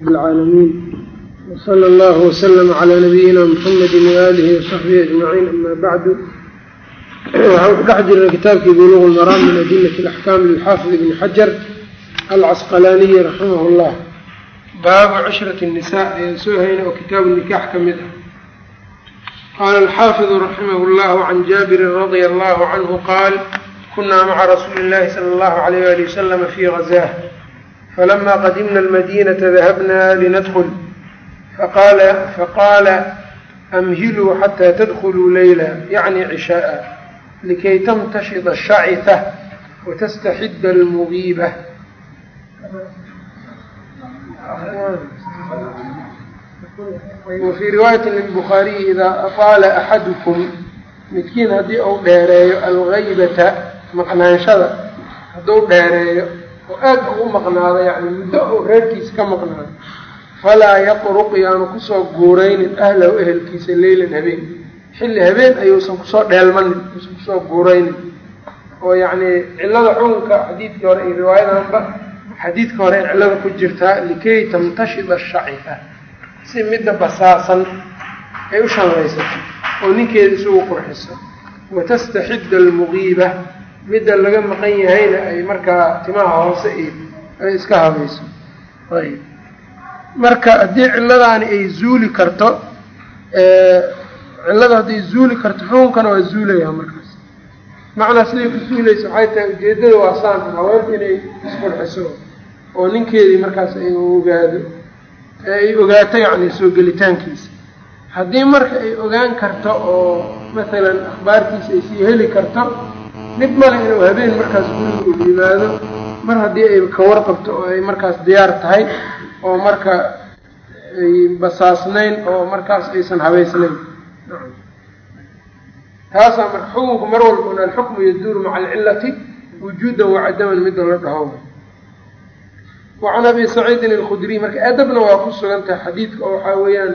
بالعالمين وصلى الله وسلم على نبيina mحamedi وآlihi وصaxbihi أجمaعiin ama bعdu waxaan ku dhex jirnay kitaabkii buluغ اlmaraam min adilaة الأxkam lilxaafid ibn xajar alcasqalaaniyi raximah اllah baabu cishraة النisaء ayaan soo hayna oo kitaabu nikax ka mid ah qaala alxaafiظu raximah اllah can jaabirin radia allahu canhu qaal kuna maca rasuuli اllahi salى اllahu عalيyh ali waslm fi غazah falama qadimna اlmadinaةa dahabna linadkl faqaala faqaala amhiluu xataa tadkuluu leyla yacni cishaaa likay tamtashida ashacita watastaxida almugiiba wafii riwaayati lilbukhaariyi idaa aqaala axadukum midkiin haddii uu dheereeyo algaybata maqnaanshada hadduu dheereeyo oo aad ugu maqnaado yani muddo uu reerkiisa ka maqnaado falaa yatruq yaanu ku soo guuraynin ahlahu ehelkiisa leylan habeen. Xilli habeen ayuusan ku soo dheelmanin uusan ku soo guuraynin. Oo yacnii cillada xukunka xadiidkii hore iyo riwaayadanba xadiidka hore cillada ku jirtaa likay tamtashida shacifa. Si midda basaasan ay u shanlaysato oo ninkeeda isugu qurxiso. Watastaxidda almugiiba midda laga maqan yahayna ay markaa timaha hoose iyo ay iska habayso ayb. Marka haddii cilladaani ay zuuli karto cillada hadday zuuli karto xukunkana waa zuulayaa markaas. Macnaa siday ku zuulaysa waxay tahay ujeeddada waa saan haweenku inay isqurxiso oo ninkeedii markaas ay ogaado ay ogaato yacni soo gelitaankiisa. Haddii marka ay ogaan karto oo masalan akhbaartiisa ay sii heli karto mid male inuu habeen markaas guriga u yimaado mar haddii ay ka warqabto oo ay markaas diyaar tahay oo marka ay basaasnayn oo markaas aysan habaysnayn taasaa marka xukunku mar walba un alxukmu yaduuru maca alcillati wujuudan wacadaman midda la dhaho. Wacan abi saciidin alkhudriy marka adabna waa ku sugan tahay xadiidka oo waxaa weeyaan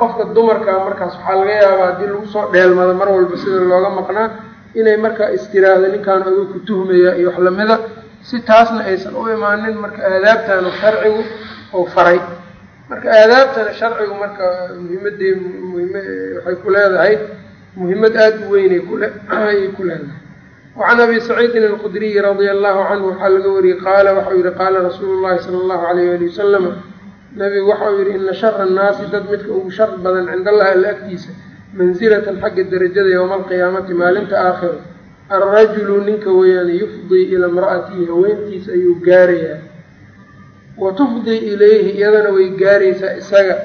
qofka dumarka markaas waxaa laga yaabaa haddii lagu soo dheelmado mar walba sida looga maqnaa inay markaa istiraahdo ninkaan aduu ku tuhmaya iyo wax lamida si taasna aysan u imaanin marka aadaabtanu sharcigu uu faray. Marka aadaabtana sharcigu marka muhimadii muhiim waxay ku leedahay muhimad aada u weynay ayay ku leedahay. Wacan abi saciidin alkhudriyi radia allahu canhu waxaa laga wariyey qaala waxau yihi qaala rasuulu llahi sala allahu alayh ali wasalama nabigu waxau yihi ina shara annaasi dad midka ugu shar badan cinda allahi alla agtiisa mansilatan xagga derajada yowma alqiyaamati maalinta aakhira alrajulu ninka weeyaan yufdii ila imra'atihi haweentiisa ayuu gaarayaa. Wa tufdii ilayhi iyadana way gaaraysaa isaga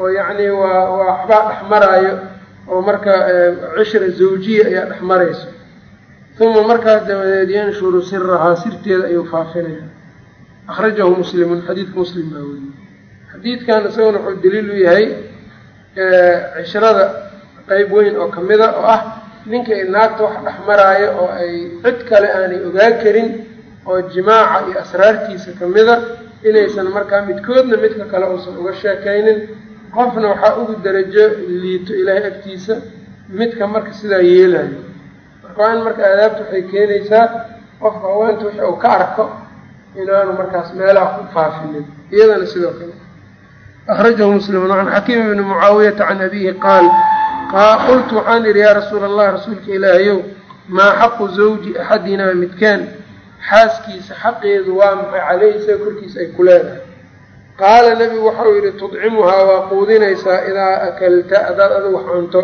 oo yacnii waa waa waxbaa dhexmaraayo oo marka cishra zawjiya ayaa dhexmarayso uma markaas dabadeed yanshuru sirahaa sirteeda ayuu faafinaya akhrajahu muslimun xadiidka muslim baa weriye xadiidkan isaguna wuxuu u yahay cishrada qeyb weyn oo kamida oo ah ninka i naagta wax dhexmaraayo oo ay cid kale aanay ogaan karin oo jimaaca iyo asraartiisa kamida inaysan markaa midkoodna midka kale uusan uga sheekaynin. Qofna waxaa ugu darajo liito ilaahay agtiisa midka marka sidaa yeelayo marka waa in marka aadaabta waxay keenaysaa qofka haweenta wixi uu ka arko inaanu markaas meelaha ku faafinin iyadana sidoo kale. Akhrajahu muslimun can xakiim bni mucaawiyata can abihi qaal qultu waxaan idhi yaa rasuula allah rasuulka ilaahayow maa xaqu zawji axadinaa midkaan? Xaaskiisa xaqeedu waa maxay? Caleyhi isaga korkiisa ay ku leedahay. Qaala nebigu waxau yidhi tudcimuhaa waa quudinaysaa idaa akalta haddaad adigu wax cunto.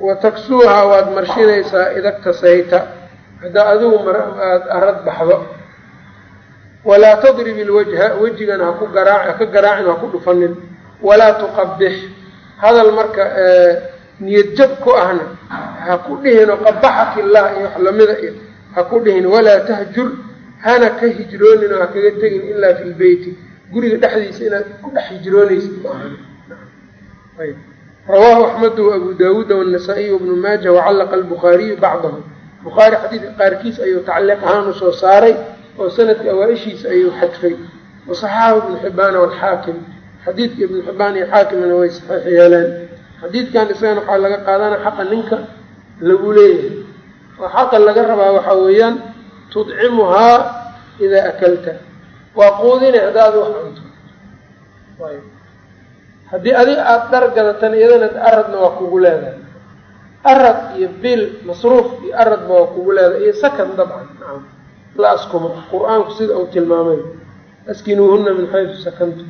Wa taksuuhaa waad marshinaysaa idagtasayta haddaa adigu aad arad baxdo. Walaa tadrib ilwajha wejigana haku garaac haka garaacin ha ku dhufanin walaa tuqabix hadal marka niyad jab ku ahna ha ku dhihino qabaxak illah iyo wax lamida iyo ha ku dhihin walaa tahjur hana ka hijroonin oo ha kaga tegin ilaa fi lbeyti guriga dhexdiisa inaad ku dhex hijroonaysid. Ma ahan rawaahu axmedu abu daawuuda wanasaa-iy wabnu maaja wacallaqa albukhaariyu bacdahu. Bukhaari xadiidka qaarkiis ayuu tacliiq ahaan u soo saaray oo sanadka awaa-ishiisa ayuu xadfay. Wasaxaxahu ibnu xibaana walxaakim xadiidka ibnu xibaan iyo xaakimna way saxiix yeeleen. Xadiidkan isagana waxaa laga qaadana xaqa ninka lagu leeyahay. Oo xaqa laga rabaa waxaa weeyaan tudcimuhaa idaa akalta. Waa quudinay hadda adi wax cunto. Haddii adiga aada dhar gadatan iyadana aradna waa kugu leedahay. Arad iyo bil masruuf iyo aradba waa kugu leedahay. Iyo sakan dabcan. La askuma qur'aanku sida uu tilmaamay. Askinuuhuna min xaysu sakantu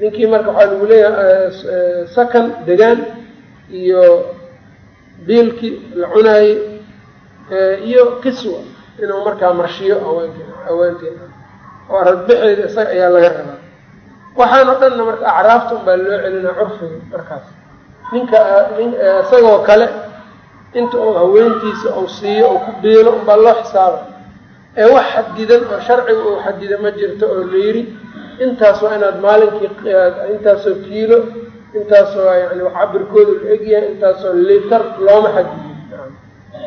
ninkii marka waxaa lagu leeyahay sakan degaan iyo biilkii la cunaayey iyo kiswa inuu markaa marshiyo haweenk haweenteeda oo aradbaxeeda isaga ayaa laga rabaa. Waxaan dhanna marka acraafta unbaa loo celinaa curfiga markaas. Ninka nin isagoo kale inta uu haweentiisa uu siiyo uu ku biilo unbaa loo xisaaba ee wax xadidan oo sharciga uu xadida ma jirto oo la yidhi intaas waa inaad maalinkii intaasoo kiilo intaasoo yani wax cabirkooda la egyahay intaasoo litar looma xadidin.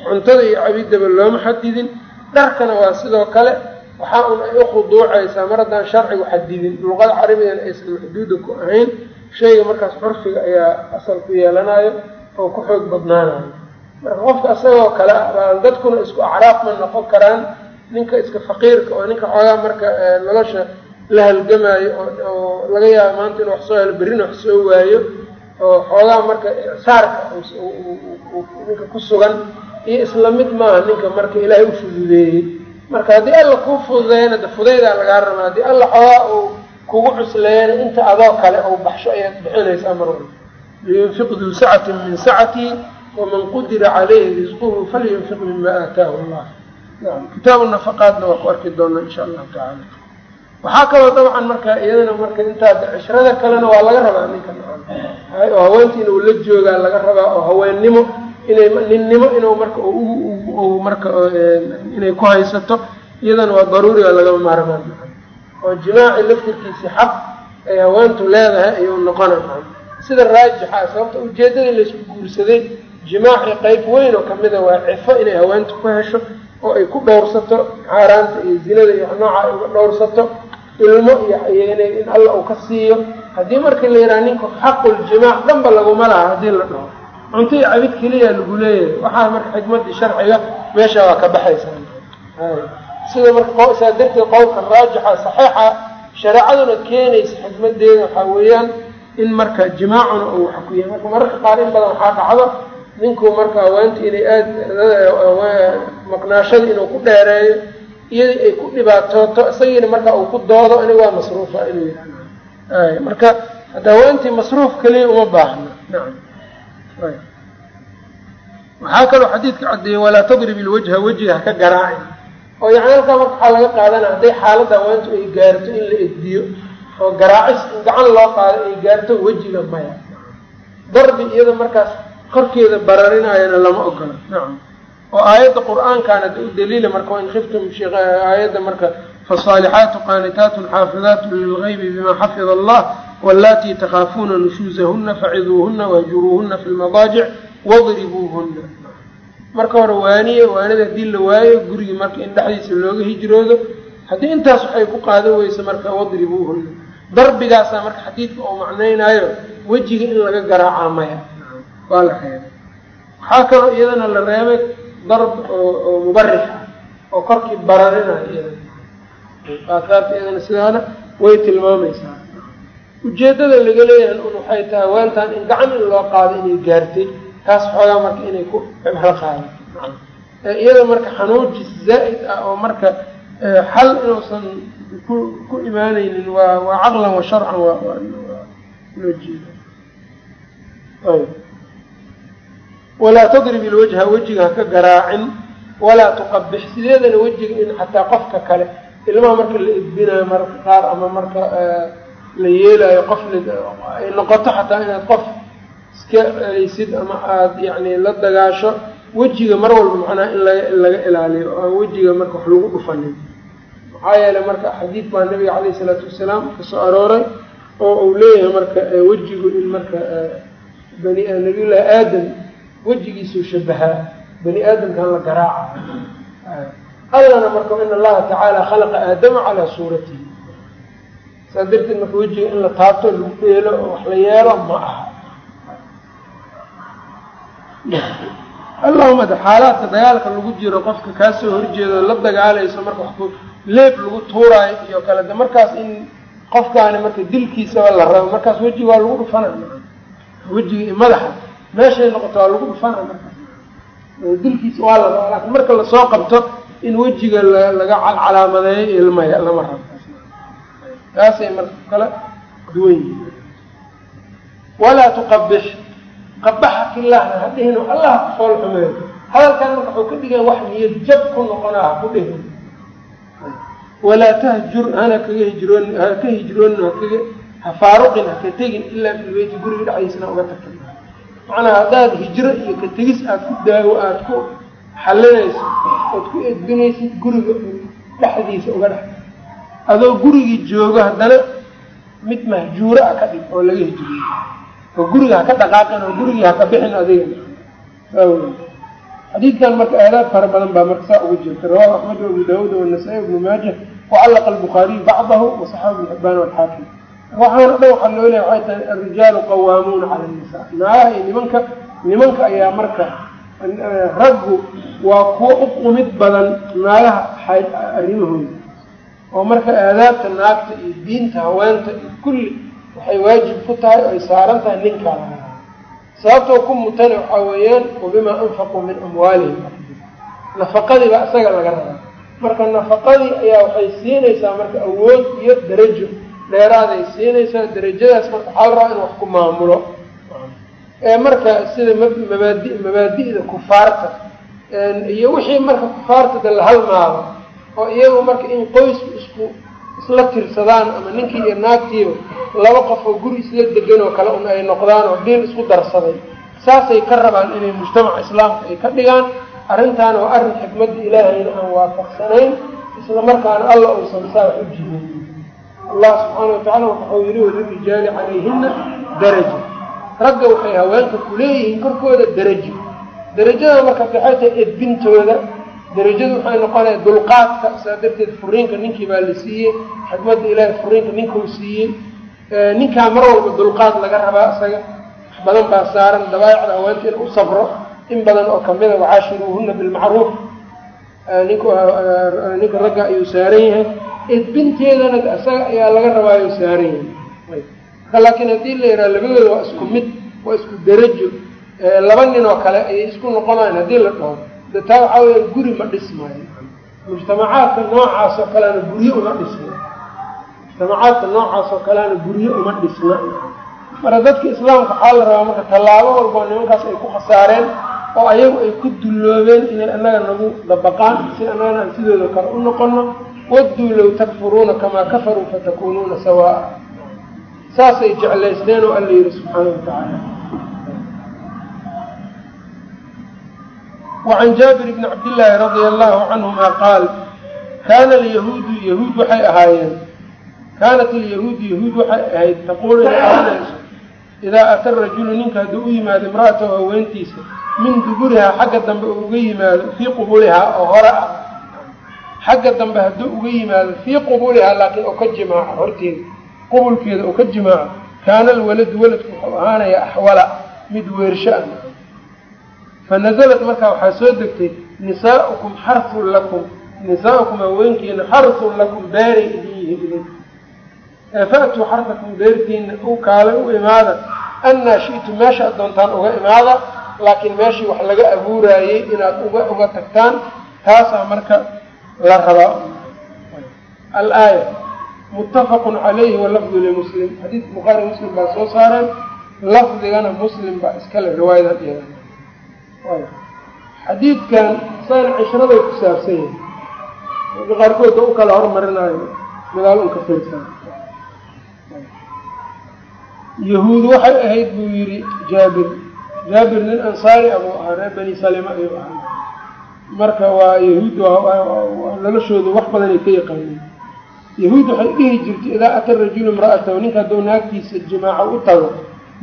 Cuntada iyo cabidaba looma xadidin. Dharkana waa sidoo kale waxaa un ay ukhuduucaysaa mar haddaan sharcigu xadidin. Luqada carabigana aysan maxduuda ku ahayn shayga markaas curfiga ayaa asal ku yeelanayo oo ku xoog badnaanayo marka qofka isagoo kale ah dadkuna isku acraaf ma noqon karaan ninka iska faqiirka oo ninka xoogaa marka nolosha la halgamaayo oo laga yaabo maanta inu wax soo helo berrina wax soo waayo oo xoogaa marka saarka ninka ku sugan iyo isla mid maaha ninka marka ilaahay u fududeeyey. Marka haddii alla kuu fududeeyana de fudaydaa lagaa rabaa haddii alla xoogaa uu kugu cusleeyana inta adoo kale ou baxsho ayaad bixinaysaa mar walba. Liyunfiq duu sacatin min sacatihi waman qudira calayhi risquhu falyunfiq mima aataahu allah. Nam kitaabu nafaqaadna waa ku arki doonaa insha allahu tacaala waxaa kaloo dabcan marka iyadana marka intaad cishrada kalena waa laga rabaa ninka oo haweentiina uu la joogaa laga rabaa oo haweennimo inay ninnimo inuu marka marka inay ku haysato iyadana waa daruuriga lagama maarmaan. Oo jimaaci laftirkiisi xaq ay haweentu leedahay ayuu noqona sida raajixa sababta ujeeddada laysku guursaday jimaaci qayb weyn oo kamida waa cifo inay haweentu ku hesho oo ay ku dhowrsato xaaraanta iyo zinada iyo nooca ay uga dhowrsato ilmo iyo in alla uu ka siiyo haddii marka la yidhaha ninku xaquljimaac dhanba laguma laha haddii la dhaho cunto iyo cabid keliya lagu leeyahay waxaa marka xikmadii sharciga meesha waa ka baxaysaa sida marka saa darteed qowlka raajixa saxiixa shareecaduna keenaysa xikmadeeda waxaa weeyaan in marka jimaacuna uu waxa ku yahay marka mararka qaar in badan waxaa dhacdo ninku marka haweenta inay aada maqnaashada inuu ku dheereeyo iyadii ay ku dhibaatooto isagiina marka uu ku doodo aniga waa masruufa inuu marka hadda haweentii masruuf keliya uma baahna. Nacam waxaa kaloo xadiidka caddeeyey walaa tadrib ilwajha wejiga haka garaacin. Oo yani halkaa marka waxaa laga qaadanaya hadday xaaladda haweentu ay gaarto in la eddiyo oo garaacis in gacan loo qaado ay gaarto wejiga maya. Darbi iyada markaas korkeeda bararinayana lama ogola. Nacam oo aayadda qur'aankaana da u daliila marka wain khiftum aayadda marka fasaalixaatu qaanitaatun xaafidaatu lilgaybi bima xafida allah wallaatii takhaafuuna nushuusahuna faciduuhuna wahjuruuhuna fi lmadaajic wadribuuhuna marka hore waaniye waanida haddii la waayo gurigii marka in dhexdiisa looga hijroodo haddii intaas waxay ku qaadan weyso marka wadribuuhuna darbigaasaa marka xadiidka oo macnaynaayo wejiga in laga garaacaa maya. Waa la reebay waxaa kaloo iyadana la reebay darb oo mubarix ah oo korkii bararinayo sidaana way tilmaamaysaa. Ujeeddada laga leeyahay un waxay tahay haweentan in gacan in loo qaado inay gaartay taas xoogaa marka inay ku cibro qaado iyada marka xanuujis zaa'id ah oo marka xal inuusan ku ku imaanaynin waa waa caqlan wa sharcan waa loo jeeda walaa tadrib ilwajha wejiga haka garaacin walaa tuqabix sideedana wejiga in xataa qofka kale ilmaha marka la edbinayo mararka qaar ama marka la yeelayo qof ay noqoto xataa inaad qof iska celaysid ama aada yacni la dagaasho wejiga mar walba macnaha in laga laga ilaaliyo oo aan wejiga marka wax lagu dhufanin maxaa yeelay marka xadiid baa nabiga calayhi isalaatu wasalaam ka soo arooray oo uu leeyahay marka wejigu in marka bani nabiyullaahi aadam wejigiisuu shabahaa bani aadamkan la garaaca. Allana marka in allaha tacaala khalaqa aadama calaa suuratihi saa darteed marka wejiga in la taabto lagu dheelo oo wax la yeelo ma aha. Allahuma de xaalaadka dagaalka lagu jiro qofka kaasoo horjeedo la dagaalayso marka wax leeb lagu tuuraayo iyo kale. De markaas in qofkaani marka dilkiisaba la rabo markaas wejiga waa lagu dhufana wejiga iyo madaxa meeshay noqoto waa lagu dhufana markaas dilkiisa waa la raba laakiin marka la soo qabto in wejiga laga calaamadeeyo ilmaya lama rabo taasay marka kala duwan yihiin. Walaa tuqabix qabaxak illahna ha dhihino allah ku fool xumeeyo hadalkan marka waxuu ka dhigan wax niyad jab ku noqonaa ha ku dhihin walaa tahjur hana kaga hijroon ha ka hijroonin hakaga ha faaruqin haka tegin ilaa filbeyti guriga dhexdiisana uga tagta macnaa haddaad hijro iyo ka tegis aada ku daawo aada ku xalinayso ood ku edbinaysid guriga dhexdiisa uga dhex adoo gurigii joogo haddana mid mahjuuro ah ka dhig oo laga hijriyo oo guriga haka dhaqaaqin oo gurigii haka bixin adiga. Xadiidkan marka aadaab fara badan baa marka saa uga jirta. Rawahu axmed abu daawuud wanasa-i ibnu maaja wacallaqa albukhaariyu bacdahu wasaxahu ibnu xibaan walxaakim waxaana dhan waxaa loo leeya waxay tahay alrijaalu qawaamuuna cala annisaa naagaha iyo nimanka nimanka ayaa marka raggu waa kuwo u qumid badan naagaha arrimahooda oo marka aadaabta naagta iyo diinta haweenta iyo kulli waxay waajib ku tahay oo ay saaran tahay ninkaa sababtoo ku mutana waxaa weeyaan wabimaa anfaquu min amwaalihim. Nafaqadii baa isaga laga rabaa. Marka nafaqadii ayaa waxay siinaysaa marka awood iyo darajo dheeraaday siinaysaa darajadaas marka waxaa la rabaa in wax ku maamulo. Ee marka sida mabaadi mabaadi'da kufaarta iyo wixii marka kufaarta da halmaado oo iyagu marka in qoysku isku isla tirsadaan ama ninkii iyo naagtiiba laba qof oo guri isla degan oo kale un ay noqdaan oo diin isku darsaday. Saasay ka rabaan inay mujtamaca islaamka ay ka dhigaan arrintaana waa arrin xikmadda ilaahayna aan waafaqsanayn isla markaana alla uusan saa u jirin allah subxaana watacala waxau yihi walirijaali calayhina daraja ragga waxay haweenka ku leeyihiin korkooda darajo darajada marka waxay edbintooda darajadu waxay noqonaya dulqaadka saa darteed furiinka ninkii baa la siiyey xikmadda ilaahay furiinka ninkuu siiyey ninkaa mar walba dulqaad laga rabaa isaga wax badan baa saaran dabaayicda haweenta in u sabro in badan oo kamida wacaashiruuhuna bilmacruuf ninku ninka ragga ayuu saaran yahay edbinteedana isaga ayaa laga rabaayo saaran yahay. Marka laakiin haddii la yidhaha labadooda waa isku mid waa isku darajo. Laba nin oo kale ayay isku noqonayan haddii la dhaho. De taa waxaa weya guri ma dhismaayo. Mujtamacaadka noocaas oo kalena guryo uma dhisna mujtamacaadka noocaas oo kalena guryo uma dhisna marka dadka islaamka waxaa la rabaa marka tallaabo walboo nimankaas ay ku khasaareen oo ayagu ay ku dulloobeen inay annaga nagu dabaqaan si annagana aan sidooda kale u noqono wadduu low takfuruuna kamaa kafaruu fatakuunuuna sawaa'a saasay jeclaysteen oo alla yihi subxaana wa tacaala wacan jaabir bni cabdillaahi radia allahu canhuma qaal kaana alyahuudu yahuud waxay ahaayeen. Kaanat alyahuudu yahuud waxay ahayd taquulu inay ahanayso idaa ata rajulu ninka hadduu u yimaado imra'atahu haweentiisa min duburihaa xagga dambe uu uga yimaado fii qubulihaa oo hore ah xagga dambe hadduu uga yimaado fii qubulihaa laakiin oo ka jimaaco horteeda qubulkeeda oo ka jimaaco kaana alwaladu waladku wuxuu ahaanayaa axwala mid weersho ah. Fanazalat markaa waxaa soo degtay nisaaukum xarsun lakum nisaaukum haweenkiina xarsun lakum beeray idin yihiin idinka faatuu xarsakum beertiina u kaale u imaada annaa shi'tu meesha ad doontaan uga imaada laakiin meeshii wax laga abuuraayey inaad uga uga tagtaan taasaa marka la rabaa alaaya muttafaqun calayhi walafdu limuslim xadiidka bukhaari muslim baa soo saareen lafdigana muslim baa iskale riwaayadan iyada xadiidkan isagana cishraday ku saabsan yahay dadka qaarkood u kala hormarinaayo gadaal un ka fiirsan. Yahuud waxay ahayd buu yidhi jaabir. Jaabir nin ansaari abuu ahaa reer bani salima ayuu ahaa marka waa yahuud noloshooda wax badan ay ka yaqaaneen. Yahuud waxay dhihi jirtay idaa ata rajulu imra'atahu. Ninka hadduu naagtiisa jimaaco u tago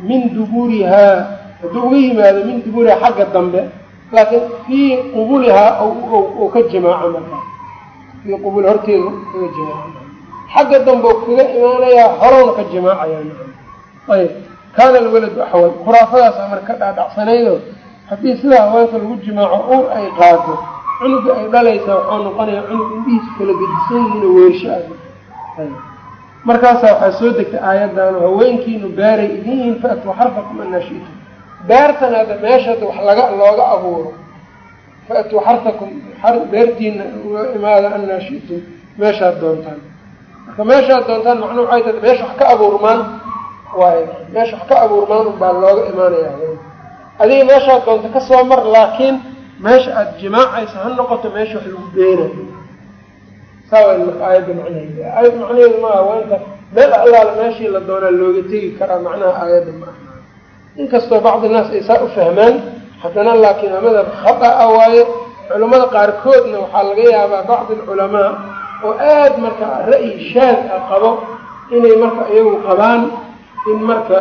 min duburihaa hadduu uga yimaado min duburihaa xagga dambe. Laakiin fii qubulihaa ou ka jimaaco markaa fii qubuli horteedu kaga jimaaco xagga dambe kaga imaanayaa horowna ka jimaacaya ayb kaana alwaladu axwal. Khuraafadaasa marka ka dhaadhacsanaydoo haddii sidaa haweenka lagu jimaaco ur ay qaado cunuga ay dhalaysaa waxaa noqonaya cunug indhihiisa kala gedisan yihiin oo weersho ah markaasaa waxaa soo degtay aayaddan haweenkiinu beeray idin yihiin fa-tuu xarfakum anaa shi'tum beertan hadda meesha hadda wax laga looga abuuro. Fa-tuu xarfakum beertiina uga imaada anaa shi'tum meeshaad doontaan. Marka meeshaad doontaan macnuu waxay tahay meesha wax ka abuurmaan. Waayo meesha wax ka abuurmaan unbaa looga imaanaya adiga meeshaad doonta ka soo mar laakiin meesha aada jimaacaysa ha noqoto meesha wax lagu beerayo saa marka aayadda macnaheeda aayadda macnaheedu maaha waa inta meel allaala meeshii la doonaa looga tegi karaa macnaha aayadda ma aha inkastoo bacdi naas ay saa u fahmaan haddana laakiin waa madhab khata a waaye culammada qaarkoodna waxaa laga yaabaa bacdi alculamaa oo aada marka ra'yi shaad ah qabo inay marka iyagu qabaan in marka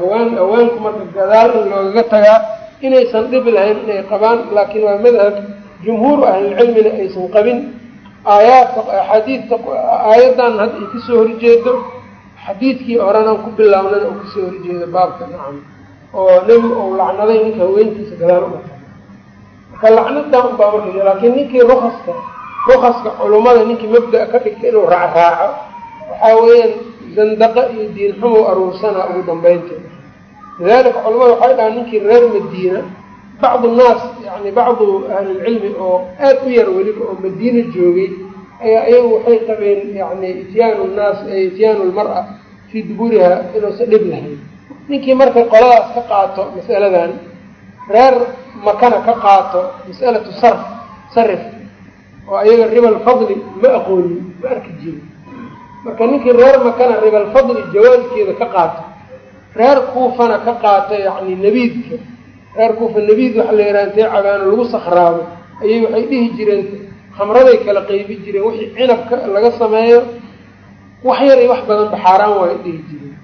hawaan haweenku marka gadaal in loogaga tagaa inaysan dhibi lahayn inay qabaan laakiin waa madhab jumhuuru ahlilcilmina aysan qabin. Aayaadka axaadiidka aayaddan hadda ay ka soo horjeedo xadiidkii horenan ku bilaabnana uu ka soo horjeedo baabka nacam. Oo nebigu uu lacnaday ninka haweentiisa gadaal uga taga marka lacnadan unbaa marka laakiin ninkii rukaska rukaska culummada ninkii mabda' ka dhigta inuu raacraaco waxaa weeyaan zandaqa iyo diin xumow aruursanaa ugu dambeynteeda lidalika culamada waxay dhahaan ninkii reer madiina bacdu nnaas yani bacdu ahlilcilmi oo aad u yar weliba oo madiina joogay ayaa iyagu waxay qabeen yani ityaanu nnaas ityaanu lmar-a fii duburiha inuusan dhib lahayn. Ninkii marka qoladaas ka qaato mas'aladan reer makana ka qaato mas'alatu sarf sarif oo ayaga ribalfadli ma aqoonin ma arki jirin marka ninkii reer makana ribalfadli jawaaskeeda ka qaato. Reer kuufana ka qaato yacni nebiidka reer kuufa nebiid waxa la yidhaha intay cabaano lagu sakhraabo. Ayay waxay dhihi jireen khamraday kala qeybi jireen. Wixii cinabka laga sameeyo wax yar iyo wax badanba xaaraan waay dhihi jireen.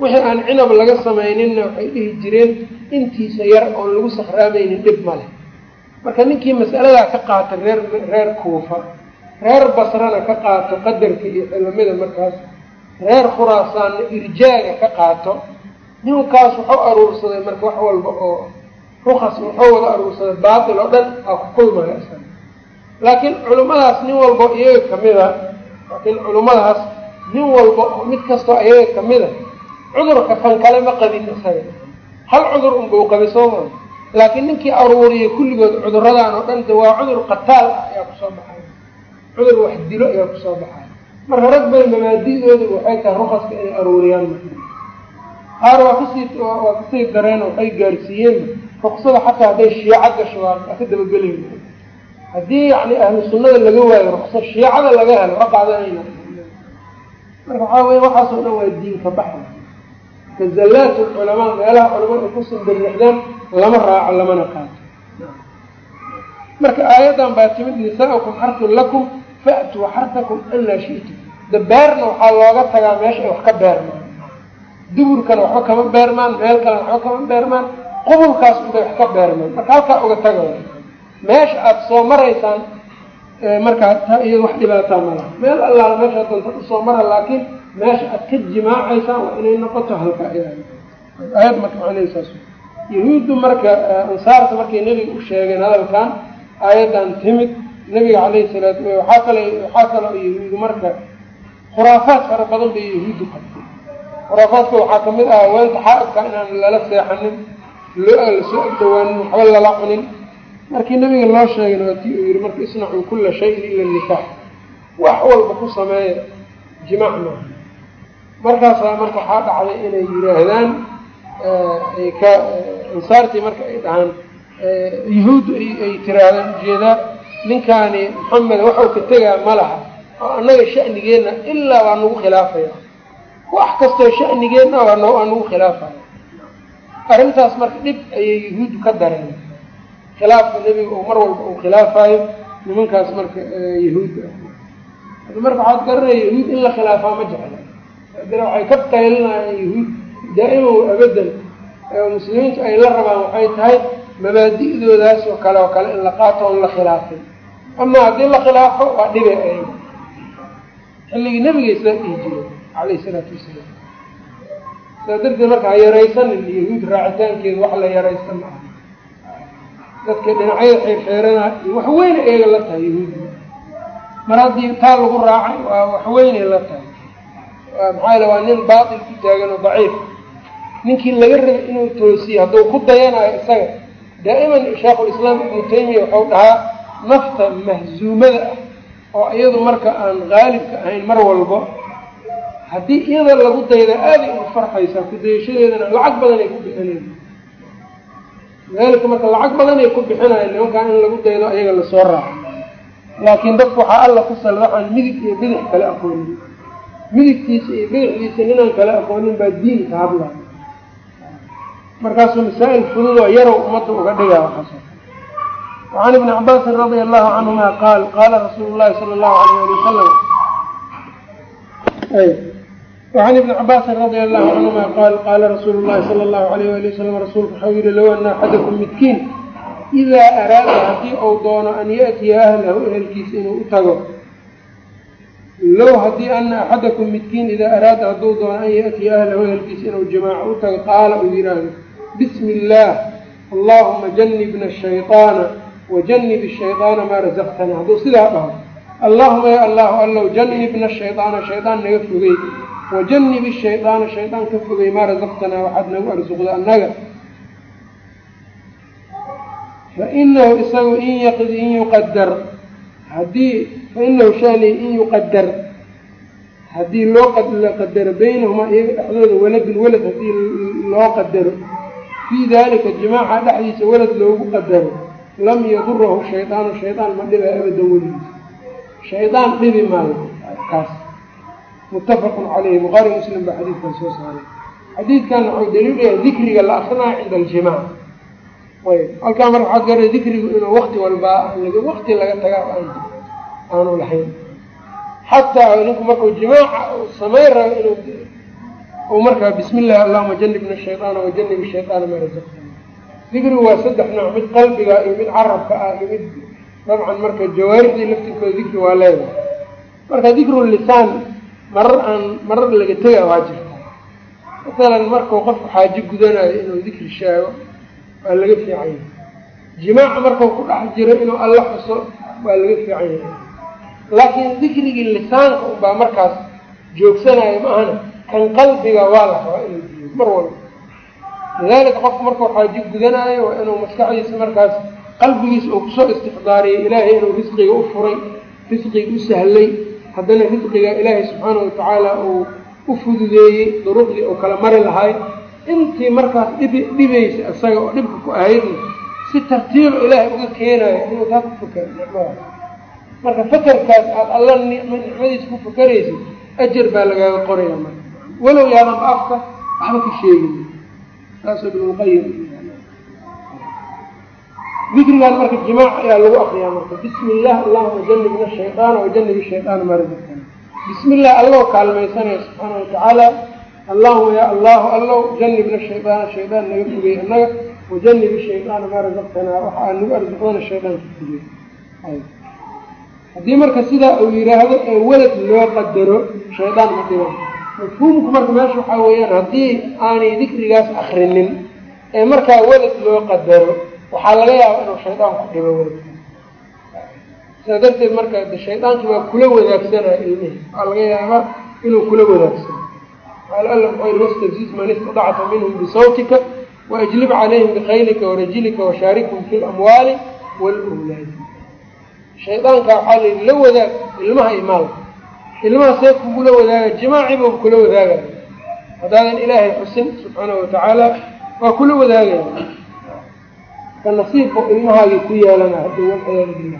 Wixii aan cinab laga samayninna waxay dhihi jireen intiisa yar oon lagu sakhraamaynin dhib ma leh. Marka ninkii mas'aladaa ka qaata reer reer kuufa reer basrana ka qaato qadarka iyo xilmida markaas reer khuraasaanna irjaaga ka qaato ninkaas wuxuu aruursaday marka wax walba oo rukas wuxuu wada aruursaday baatil oo dhan aa ku kulmaya isaga. Laakiin culimmadaas nin walba iyaga kamida laakiin culimmadaas nin walba oo mid kastoo iyaga kamida cudurka kan kale ma qabin isaga. Hal cudur unbau qabi soo maa laakiin ninkii aruuriya kulligood cuduradan oo dhan de waa cudur qataal ah ayaa ku soo baxay cudur wax dilo ayaa ku soo baxay marka rag bay mabaadidooda waxay tahay rukaska inay aruuriyaan. Qaar waa ka sii waa ka sii dareen waxay gaarsiiyeen. Ruksada xataa hadday shiica gasho waa ka dabagelayn haddii yani ahlu sunnada laga waayo rukso shiicada laga helo qaadanayna marka waxaa weya waxaasoo dhan waa diin ka baxa marka zallaat lculamaa meelaha culamada ay ku sindarixdaan lama raaco lamana qaato. Marka aayaddan baa timid nisaaukum xartun lakum fa'tuu xartakum anaa shi'tum dabeerna waxaa looga tagaa meesha ay wax ka beermaan duburkana waxba kama beermaan meel kalena waxba kama beermaan qubulkaas unbay wax ka beermaan marka halkaa uga tagaya meesha aada soo maraysaan markaa iyado wax dhibaataa ma laha. Meel allaala meesha doonta u soo mara laakiin meesha aad ka jimaacaysaan waa inay noqoto halkaa aayad marka macnahsaas yahuuddu marka ansaarta markay nebiga u sheegeen hadalkan aayaddan timid nebiga calayhi salaatu waxaa kale waxaa kaloo yahuudu marka khuraafaad fara badan bay yahuuddu qabtay. Khuraafaadka waxaa ka mid ah haweenta xaaibka inaan lala seexanin loo la soo agdhawaanin waxba lala cunin. Markii nabiga loo sheegayna waa tii uu yihi marka isnacuu kula shayin ila nikaax wax walba ku sameeya jimaac maaha markaasaa marka waxaa dhacday inay yidhaahdaan ay ka ansaartii marka ay dhahaan yahuuddu ay tiraahdaan u jeedaa ninkaani maxamed waxau ka tegaa ma laha. Oo annaga sha'nigeenna ilaa waa nagu khilaafaya. Wax kastoo sha'nigeenna waa nagu khilaafaya. Arrintaas marka dhib ayay yahuuddu ka dareen. Khilaafka nebiga uu mar walba uu khilaafayo nimankaas marka yahuudda ah marka waxaad garanaya yahuud in la khilaafaa ma jecla. Adina waxay ka qaylinayaan yahuud daa'iman wa abadan muslimiintu ay la rabaan waxay tahay mabaadi'doodaas oo kale oo kale in la qaato oon la khilaafin. Ama haddii la khilaafo waa dhibe ayaga xilligii nebigay saa dhihi jiray calayhi salaatu wasalaam. Saa darteed marka ha yaraysanin yahuud raacitaankeeda wax la yaraysta ma dadka dhinacyada xeerxeerana iyo wax weyna eega la tahay yahuudi mar haddii taa lagu raacay waa wax weynay la tahay. Maxaa yale waa nin baatil ku taagan oo daciif. Ninkii laga rabay inuu toosiyo hadduu ku dayanayo isaga daa'iman sheekhulislaam ibnu taymiya waxau dhahaa nafta mahzuumada ah oo iyadu marka aan qaalibka ahayn mar walbo haddii iyada lagu dayda aaday ugu farxaysaa kudayashadeedana lacag badan ay ku bixinayan lidaalika marka lacag badan ay ku bixinayan nimankaan in lagu daydo ayaga la soo raaco laakiin dadku waxaa alla ku sal waxaan midig iyo bidix kale aqoonin midigtiisa iyo bidixdiisa ninaan kale aqoonin baa diin ka hadlaya markaasuu masaa'il fudud oo yarow ummadda uga dhigaa. Waxaas wacan ibni cabaasin radia allahu canhuma qaal qaala rasuulu llahi sala allahu alayh ali wasalam wacan ibni cabaasin radia allahu canhuma qaal qaala rasuulu llahi sala allahu alayh ali wasalam rasuulku waxau yihi low ana axadakum midkiin idaa araada haddii uu doono an ya'tiya ahlahu ehelkiisa inuu u tago low haddii ana axadakum midkiin idaa araada hadduu doono an ya'tiya ahlahu ehelkiisa inuu jamaaco u tago qaala bismi illaah allahuma janibna shayطaana wajanib shayطaana maa razaqtana hadduu sidaa dhaho allahuma ya allahu allow janibna shayطaana shayطaan naga fogey wajanib shayطaana shayطaan ka fogey maa razaqtanaa waxaad nagu arsuqda annaga fainahu isagu in yaqdi in yuqadar haddii fainahu shani in yuqadar haddii loo la qadaro baynahumaa iyaga dhexdooda waladun walad haddii loo qadaro fii dalika jimaaca dhexdiisa walad loogu qadaro lam yadurahu shaydaanu shaydaan ma dhiba abadan weligiis shaydaan dhibi maayo kaas muttafaqun caleyhi bukhaari muslim baa xadiidkan soo saaray xadiidkan wuxuu daliil yahay dikriga la akrinayo cinda aljimac ayb halkaa marka waxaad gaara dikrigu inuu wakti walbaa wakti laga tagaa aanu lahayn xataa ninku markuu jimaaca samayn rabo inuu uu markaa bismi illahi allahuma janibna shayطaana wajanib shayطaana maa razaqtana dikrigu waa saddex nooc mid qalbiga iyo mid carabka ah iyo mid dabcan. Marka jawaarixdii laftirkooda dikri waa leedahay. Marka dikru lisaan marar aan marar laga tega waa jirta. Masalan markuu qofku xaajo gudanayo inuu dikri sheego waa laga fiican yahay. Jimaaca markau ku dhex jiro inuu alla xuso waa laga fiican yahay. Laakiin dikrigii lisaanka unbaa markaas joogsanayo ma ahana kan qalbiga waa la rabaa inuu joogo mar walba. Lidaalika qofku markuu xaajo gudanaayo waa inuu maskaxdiisa markaas qalbigiisa uu ku soo istixdaariyay ilaahay inuu risqiga u furay risqiga u sahlay. Haddana risqiga ilaahay subxaana watacaala uu u fududeeyey duruqdii uu kala mari lahay intii markaas dhibi dhibaysa isaga oo dhibka ku ahaydna si tartiiba ilaahay uga keenayo inuu taa ku fakero nicmadaas marka fakerkaas aada alla nicmadiisa ku fakeraysa ajar baa lagaaga qoraya marka walow yaadan afka waxba ka sheegin saasoo ibnulqayim dikrigaan marka jimaac ayaa lagu akriyaa marka bismi illah allahuma janibna shaydaana wajanibi shaydaana maaridan bismi illah alloo kaalmaysanaya subxaana watacaala allahuma yaa allahu allow janibna shaydaana shaydaan naga fogey annaga wajanibi shaydaana maa rasaqtanaa waxa aa nagu arsuqdana shaydaanka fogey haddii marka sidaa uu yidhaahdo ee walad loo qadaro shaydaan ma dhiban mafhuumku marka meesha waxaa weeyaan haddii aanay dikrigaas akrinin ee markaa welad loo qadaro waxaa laga yaabaa inuu shaydaan ku dhibo weladka sidaa darteed marka de shaydaankii waa kula wadaagsanaya ilmihi. Waxaa laga yaabaa inuu kula wadaagsano qaala alla muxuu yihi wastafziz man istadacta minhum bisawtika waajlib calayhim bikaylika warajilika washaarikhum fi lamwaali waalwlaadi shaydaanka waxaa layidhi la wadaag ilmaha iyo maalka ilmaha see kugula wadaaga jimaaciba kula wadaagaya haddaadan ilaahay xusin subxaanahu watacaala waa kula wadaagaya ka nasiibka ilmahaagii ku yeelana hadda walciyaadu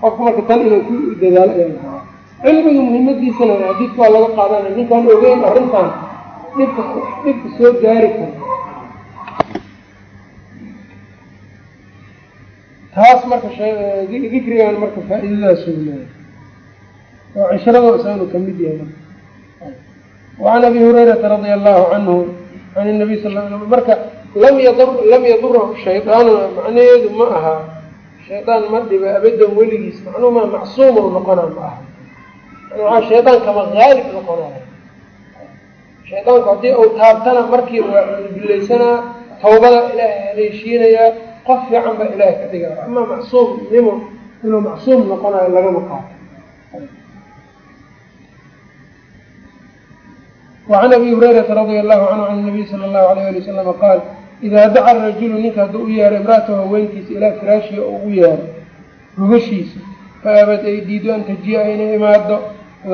qofka marka tan inuu ku dadaalo ayaa cilmiga muhiimadiisana xadiidka waa laga qaadanaya ninkaan ogeyn arrintan dhibka dhibka soo gaari kara taas marka dikrigan marka faa-iidadaas leeyahay oo cishrada isaanu ka mid yahay. Wacan abi hurayrata radia allahu canhu can nabiy sal marka lam yadur lam yadurahu shaydaanuna macnaheedu ma aha shaydaan ma dhiba abadan weligiis macnuuma macsuumun noqona ma aha. Maxaa shaydaan kama haalib noqonaya shaydaanku haddii uu taabtana markii waa tawbada ilaahay haleeshiinayaa qof fiican baa ilaahay ka dhiga ama macsuum nimo inuu macsuum noqonayo lagama qaato wacan abi hurayrata radia allahu canhu can nabiy sala allahu alayh ali wasalama qaal idaa daca rajulu ninka hadduu u yeero imraatahu haweentiisa ilaa firaashiga oo ugu yeero rugashiisa fa abad ay diido an tajiya inay imaado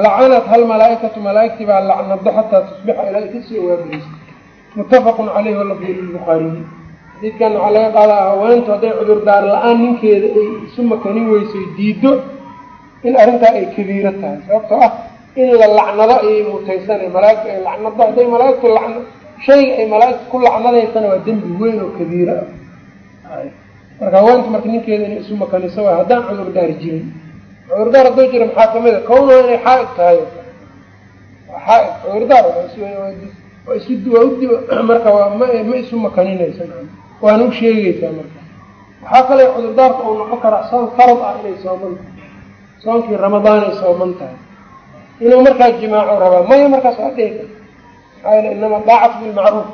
lacanat hal malaaikatu malaaigtii baa lacnado xataa tusbixa ilaa ay ka sii waabeyso muttafaqun caleyhi walafdi lilbukhaariyi xadiidkan waxaa laga qaadaa haweentu hadday cudurdaar la'aan ninkeeda ay isu makanin weyso diido in arrintaa ay kabiiro tahay sababtoo ah in la lacnado ayay mutaysanay malaaigtu ay lacnado hadday malaaigtu lacn shayga ay malaaigtu ku lacnadaysana waa dembi weyn oo kabiiro ah marka haweentu marka ninkeeda inay isu makaniso waa haddaan cudurdaar jirin. Cudurdaar hadduu jira maxaa ka mid a kowna inay xaaid tahay. Xaaid cudurdaar waa isu marka ma isu makaninaysa waana u sheegaysaa marka. Waxaa kale cudurdaarka uu noqon karaa soon farad ah inay sooman tahay soonkii ramadaan ay sooman tahay inuu markaa jimaaco rabaa maya markaas waa dhihi kar maxaa inama daacatu bilmacruuf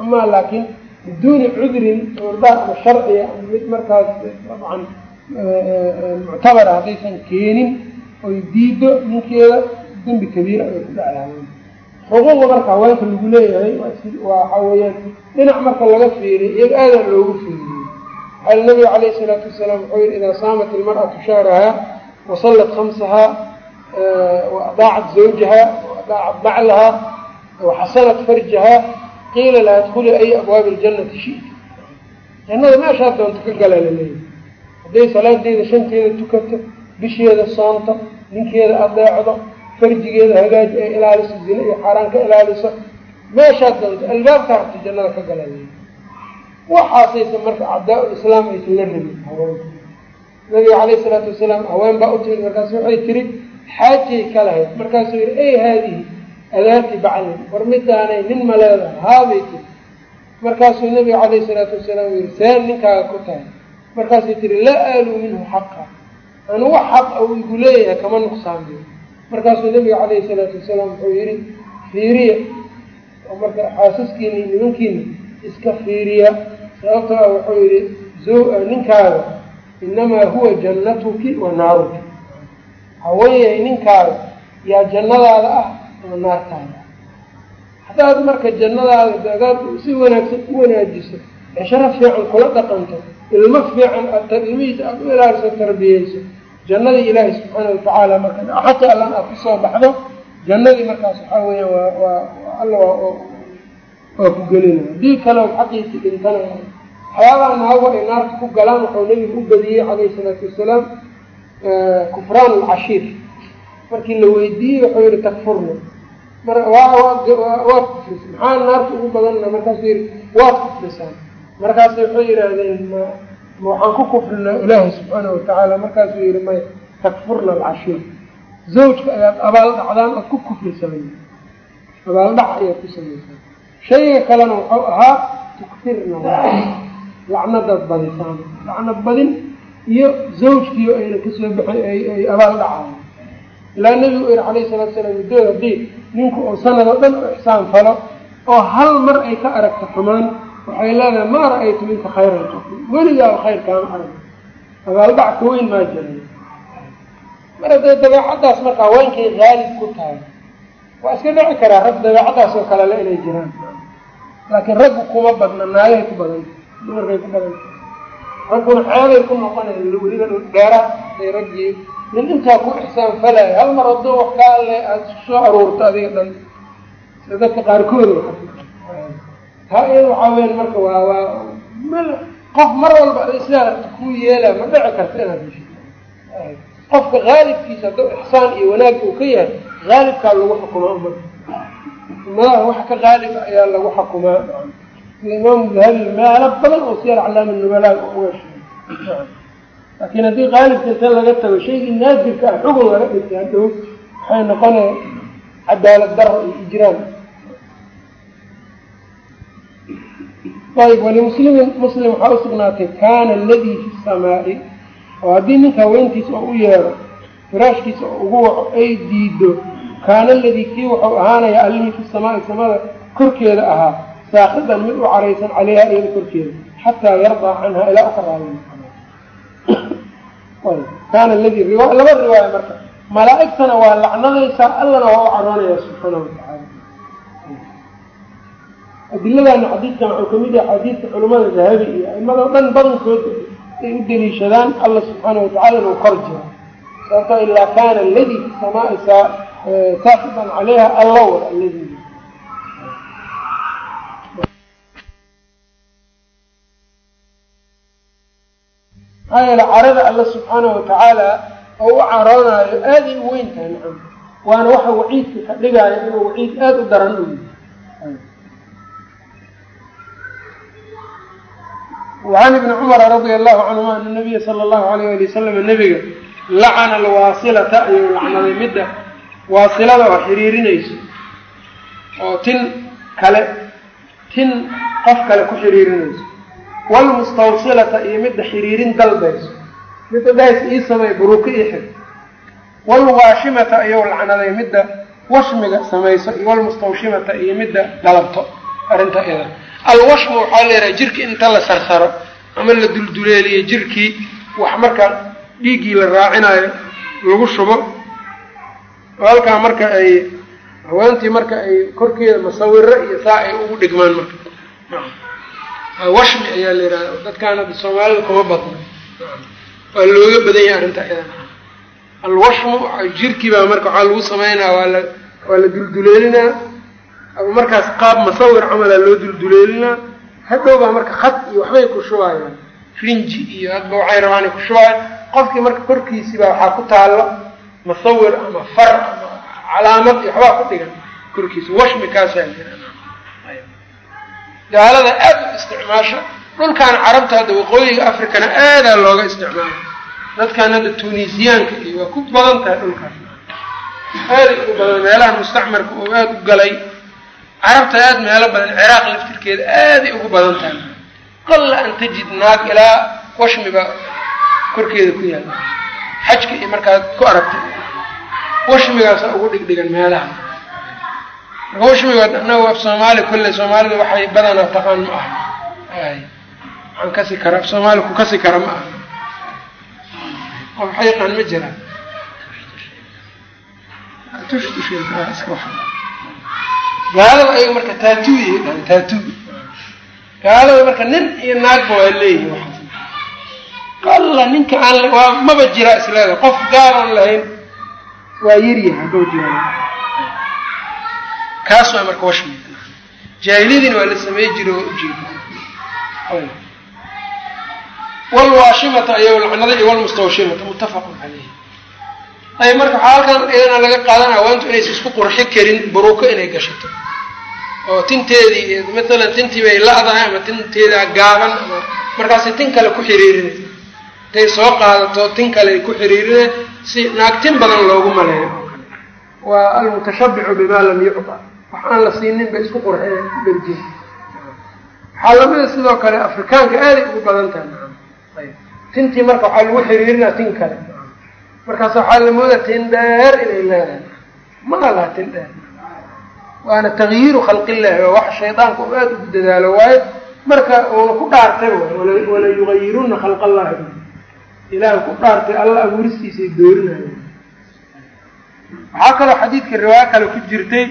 ama laakiin biduuni cudrin cudurdaar ama sharciya ama mid markaas dabcan muctabara haddaysan keenin oy diido ninkeeda dembi kabiira ayay ku dhaclahayn xuquuqda marka haweenka lagu leeyahay waxa weeyaan dhinac marka laga fiiriy iyaga aadan loogu fiiriyey waxaa nabiga calayhi salaatu wasalaam wuxuu yihi idaa saamat ilmar'atu shahrahaa wasallat khamsahaa waadaacat zawjaha waadaacat baclaha waxasanat farjahaa qiila laha adkhuli ay abwaabi ljannati shita jannada meeshaa doonta ka galaa la leeyahay hadday salaadeeda shanteeda tukato bisheeda soonto ninkeeda adeecdo farjigeeda hagaaji ay ilaaliso zine iyo xaaraan ka ilaaliso meeshaad doonto albaabka harta jannada ka galaa waxaasaysa marka acdaa islaam aysan la rabin haweenka nabiga calayhi salaatu wasalaam haween baa u timid markaasu waxay tiri xaajay ka lahayd. Markaasuu yihi ey haadihi adaati baclin war midaanay nin ma leedaha haabay tiri markaasuu nabiga calayhi salaatu wasalaam yihi seen ninkaaga ku tahay. Markaasay tiri laa aaluu minhu xaqa anu wax xaq uu igu leeyahay kama nuqsaamiyo markaasuu nabiga calayhi salaatu wasalaam wuxuu yihi fiiriya. Oo marka xaasaskiina iyo nimankiina iska fiiriya. Sababtoo ah wuxuu yihi ninkaaga inamaa huwa jannatuki wa naaruki haweenyahay ninkaaga yaa jannadaada ah ama naartaada. Haddaad marka jannadaada adaad si wanaagsan u wanaajiso cisharo fiican kula dhaqanto ilmo fiican aad ilmihiisa aada u ilaaliso tarbiyeyso jannadii ilaahi subxaana watacaala marka xataa allan aad ku soo baxdo jannadii markaas waxaa weeyaan waa waa alla waa ku gelina haddii kale xaqiisi dhintana waxyaabaha naago ay naarta ku galaan wuxuu nabigu u badiyey calayhi salaatu wasalaam kufraan alcashiir markii la weydiiyey wuxuu yihi takfurna waad kufrisa maxaa naarta ugu badanna markaasuu yihi waad kufrisaan markaas waxay yidhaahdeen ma waxaan ku kufrinaa ilaahi subxaana watacaala markaasuu yihi may takfurna alcashiir zawjka ayaad abaal dhacdaan ood ku kufrisaan abaal dhac ayaad ku samaysaan shayga kalena wuxuu ahaa tukfirna lacnadaad badisaan lacnad badin iyo zawjkiio ayna ka soo baxay ay abaal dhacaan. Ilaa nebigu u yihi calayhi salatu salaam muddood haddii ninku uu sanad oo dhan u ixsaan falo oo hal mar ay ka aragto xumaan waxay leedahay maa ra'aytu minka khayran qati weligaaba khayr kaama arag abaaldhac ka weyn maa jiran mar haddee dabeecaddaas marka haweenkay haalib ku tahay waa iska dhici karaa rag dabeecaddaas oo kalele inay jiraan. Laakiin raggu kuma badna naagahay ku badan. Dumarkay ku badan ragguna xeebay ku noqonay weliba dheera ay raggii nin intaa ku ixsaan falaya hal mar hadduu wax ka alle aada soo aruurto adiga dhan. Dadka qaarkooda taa iyada waxaa weyan marka waa waa qof mar walba sidaa ku yeela ma dhici karta inaad hesho. Qofka haalibkiisa hadduu ixsaan iyo wanaag uu ka yahay haalibkaa lagu xukumaa umada umadaha wax ka haaliba ayaa lagu xukumaa sida imaamu dahabi meelo badan oo siyar calaama nubalaag uga sheegay. Laakiin haddii haalibka inta laga tago shaygii naadirka ah xugun laga dhigtay hadhow waxay noqonaya cadaalad daro iyo ijraam ayb walimuslimin muslim waxaa usugnaatay kaana aladii fi samaai oo haddii ninka haweentiisa oo u yeero firaashkiisa oo ugu waco ay diido kaana aladii kii wuxuu ahaanayaa allihii fi samaai samada korkeeda ahaa saakidan mid u caraysan caleyha iyada korkeeda xataa yardaa canha ilaa u ka raali kaana ladii laba riwaaya marka malaa'igtana waa lacnadaysaa allana waa u caroonaya subxaana watacaala adiladana xadiidkan wuxuu ka mid yahay xadiidka culamada dahabi iyo aimada o dhan badankood ay u deliishadaan alla subxaana watacala inuu kor jiro sababto ilaa kana aladii fi samaai saaqiban caleyha alla maxaa yeele carada alla subxaana watacaala oo u caroonayo aaday u weyn tahay nacam waana waxa waciidka ka dhigaayo inuu waciid aada u daran u wacan ibni cumara radia allahu canhuma ana nabiya sala allahu alayh ali wasalam nabiga lacana alwaasilata ayuu lacnaday midda. Waasilada oo xiriirinayso oo tin kale tin qof kale ku xiriirinayso wlmustawsilata iyo midda xiriirin dalbayso midda days ii samay buruuka ii xir wlwaashimata ayuu lacnaday midda washmiga samayso iyo wlmustawshimata iyo midda dalabto arrinta iyada alwashmu waxaa leedahay jirki inta la sarsaro ama la dulduleeliyo jirkii wax marka dhiiggii la raacinayo lagu shubo halkaa marka ay haweentii marka ay korkeeda masawiro iyo saa ay ugu dhigmaan marka washmi ayaa la yidhahda dadkaan hadda soomaalida kuma badna. Waa looga badan yahay arrinta iyada alwashmu jirkii baa marka waxaa lagu sameynaa waa la waa la dulduleelinaa ama markaas qaab masawir camalaa loo dulduleelinaa hadhow baa marka khad iyo waxbay ku shubaayaan rinji iyo hadba waxay rabaanay ku shubaayaan qofkii marka korkiisii baa waxaa ku taalla masawir ama far ama calaamad iyo waxbaa ku dhigan korkiisa. Washmi kaasaa gaalada aada u isticmaasha dhulkan carabta hadda waqooyiga africana aadaa looga isticmaala dadkan hadda tunisiyaanka iyo waa ku badan tahay dhulkaas aaday ugu badan meelaha mustacmarka oo aada u galay. Carabta aada meelo badan ciraaq laftirkeeda aaday ugu badan tahay qalla an tajid naag ilaa washmiba korkeeda ku yaalla. Xajka iyo markaad ku aragtay washmigaasa ugu dhigdhigan meelaha anagu af soomaali kolley soomaalida waxay badanaa taqaan ma aha. Waxaan kasi kara af soomaali ku kasi kara ma aha. Qof xayqan ma jiraan gaalada ayaga marka taatu yay dhahan taatu gaalada marka nin iyo naagba waa leeyihiin waxaas qalla ninka aan waa maba jiraa isleeda qof gaar aan lahayn waa yaryahay hadduu jira kaas waa marka washmi jaahiliyadiina waa la samey jira waa ujeeda iyo lacnada iyo wlmustawshimata muttafaqun caleyhi ayb marka waxaa halkan iyadana laga qaadanaya hawaantu inaysa isku qurxi karin buruuko inay gashato. Oo tinteedii maalan tintii bay la-dahay ama tinteedaa gaaban ama markaasi tin kale ku xiriirinay intay soo qaadato tin kale ay ku xiriirinay si naagtin badan loogu maleeyo. Waa almutashabicu bima lam yucda wax aan la siinin bay isku qurxeen dharjin waxaa lamida sidoo kale afrikaanka aaday ugu badan tahay tintii marka waxaa lagu xiriirinaa tin kale. Markaas waxaa la moodaa tin dheer inay leedahay. Mana laha tin dheer. Waana takyiiru khalqillahi waa wax shaydaanka u aada ugu dadaalo waayo marka uuna ku dhaartay wala yugayiruna khalq allahi ilaah ku dhaartay alla abuuristiisay doorinaya waxaa kaloo xadiidka riwaayo kale ku jirtay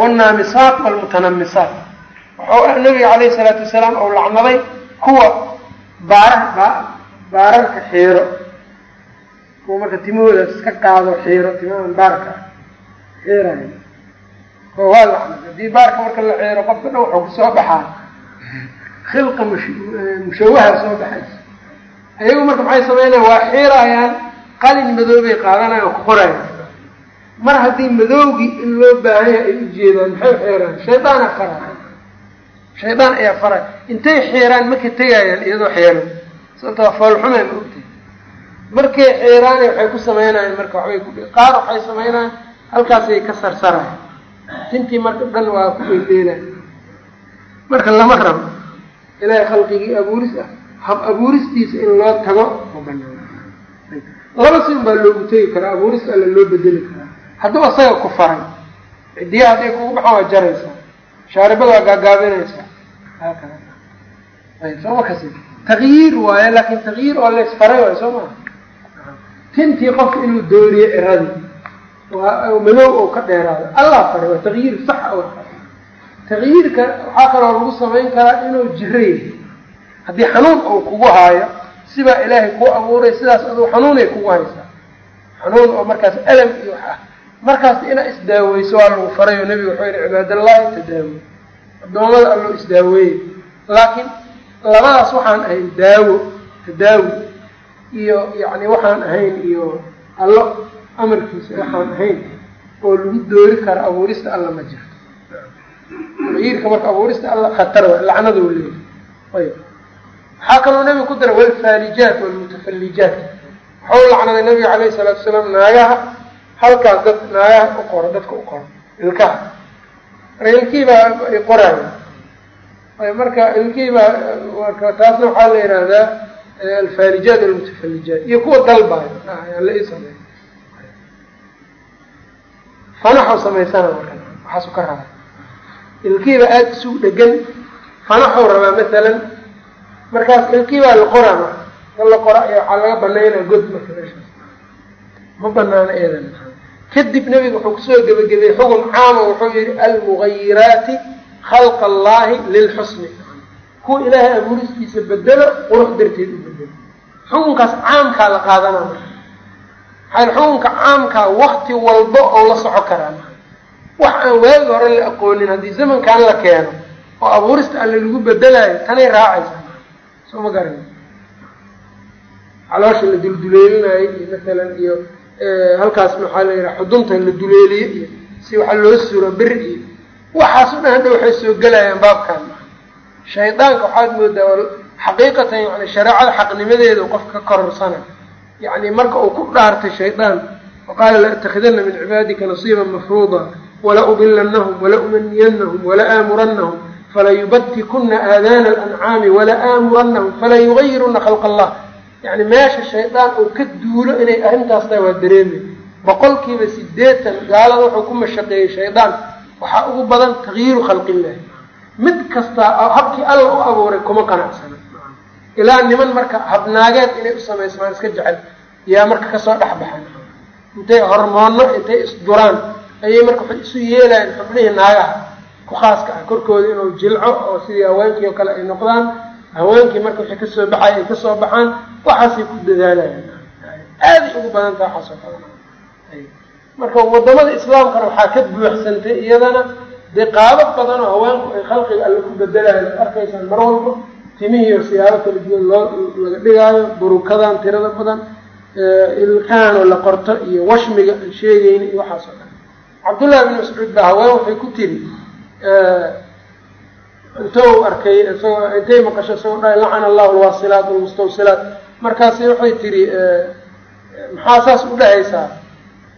wnaamisaat wlmutanamisaat wuxuu nabiga calayhi salaatu wasalaam ou lacnaday kuwa baara baararka xiiro. Kuwa marka timahoodaas iska qaado xiiro timahan baarka xiirayo oo waa lacnad haddii baarka marka la xiiro qofka dhan waxuu ku soo baxaa. Khilqa mushawaha soo baxaysa. Ayagu marka maxay sameynayaan? Waa xiirayaan. Qalin madoobay qaadanayan ku qorayaan mar haddii madowgii in loo baahanya ay u jeedaan maxay xeeraan? Shaydaana faray. Shaydaan ayaa faray. Intay xeeraan maka tegayaan iyadoo xeeran sababtaa foolxumay ma ogtahay markay xeeraana waxay ku sameynayaan marka waxbay ku qaar waxay sameynayaan halkaasay ka sarsarayan tintii marka dhan waa ku dheeldheelaan marka lama rabo. Ilaahay khalqigii abuuris ah. Hab abuuristiisa in loo tago ma banaan laba si baa loogu tegi karaa abuurista alla loo bedeli karaa hadduu asaga ku faray cidiyaha hadday kugu baxan waa jaraysaa shaaribada waa ayb sooma kasi. Takyiir waaye laakin takyiir oo laysfaray waayo soo maa tintii qofka inuu dooriyo ciradii waa madow oo ka dheeraado. Allah faray waa takyiir sax o takyiirka waxaa kaloo lagu samayn karaa inuu jiray. Haddii xanuun uu kugu haayo sibaa ilaahay kuu abuuray sidaas aduu xanuunay kugu haysaa. Xanuun oo markaas alam iyo wax ah markaas inaad isdaaweyso waa lagu faray oo nebigu wuxuu yihi cibaadallahi tadaawo addoommada alloo isdaaweeye laakiin labadaas waxaan ahayn daawo tadaawi iyo yacni waxaan ahayn iyo allo amarkiisa waxaan ahayn oo lagu doori karo abuurista alla ma jirto. Tayiirka marka abuurista alla khatar wa lacnaduu leeyahy ayb waxaa kaloo nebiga ku dara walfaalijaat walmutafallijaat. Waxau lacnaday nabiga calayhi salaatu wasalaam naagaha halkaas dad naagaha u qoro dadka u qoro ilkaha. Marka ilkiibaa ay qoraayo marka ilkiibaa marka taasna waxaa la yihahdaa alfaalijaat walmutafallijaat iyo kuwa dalbaayo la ii sameeyo fanaxu samaysana marka waxaasu ka rabaa ilkiiba aada isugu dhegan fanaxuu rabaa masalan markaas ilkiibaa la qoraa marka ka la qora ayaa waxaa laga banaynaa god marka meeshaas. Ma banaano eedan kadib nebiga wuxuu ku soo gebagabay xugun caama wuxuu yihi almugayiraati khalqa allahi lilxusni kuwa ilaahay abuuristiisa bedelo qurux darteed u bedelo xukunkaas caamkaa la qaadana marka maxaa xukunka caamkaa wakti walba oo la soco karaa wax aan waagi hore la aqoonin haddii zamankan la keeno oo abuurista alle lagu bedelayo tanay raacaysa soo ma garan caloosha la dulduleelinayo iyo masalan iyo halkaas maxaa la yidhaha xudunta la duleeliyo iyo si waxa loo suro beri iyo waxaas o dhan hadda waxay soo gelayaan baabkan. Shaydaanka waxaad moodaa xaqiiqatan yani shareecada xaqnimadeeda qofka ka kororsana yani marka uu ku dhaartay shaydaan waqaala laatakhidana min cibaadika nasiiba mafruuda wala udilanahum wala umaniyanahum wala aamuranahum falayubatikuna aadaana alancaami wala aamuranahum falayugayiruna khalq allah yani meesha shaydaan uu ka duulo inay arrintaas waa dareemay boqolkiiba sideetan gaalada wuxuu ku mashaqeeyey shaydaan waxaa ugu badan takyiiru khalqillahi mid kastaa habkii alla u abuuray kuma qanacsana. Ilaa niman marka habnaageed inay u samaysmaan iska jecel yaa marka ka soo dhex baxan intay hormoono intay isduraan ayay marka waxay isu yeelayaan xubnihii naagaha. Ku khaaska ah korkooda inuu jilco oo sidii haweenkii oo kale ay noqdaan haweenkii marka waxay ka soo baxay ay ka soo baxaan waxaasay ku dadaalayaan. Aaday ugu badan taha waxaasoo kale. Marka waddamada islaamkana waxaa ka buuxsantay iyadana dee qaabab badan oo haweenku ay khalqiga alle ku bedelayan arkaysaan mar walba timihiiyo siyaabo kala duwan loo laga dhigaayo burukadan tirada badan ilkaanoo la qorto iyo washmiga aan sheegayna iyo waxaas oo dhan cabdullahi bin mascuud baa haween waxay ku tiri intou arkay isagoo intay maqasho isagoo dhahay lacana allahu alwaasilaat walmustawsilaat markaasi waxay tiri maxaa saas u dhahaysaa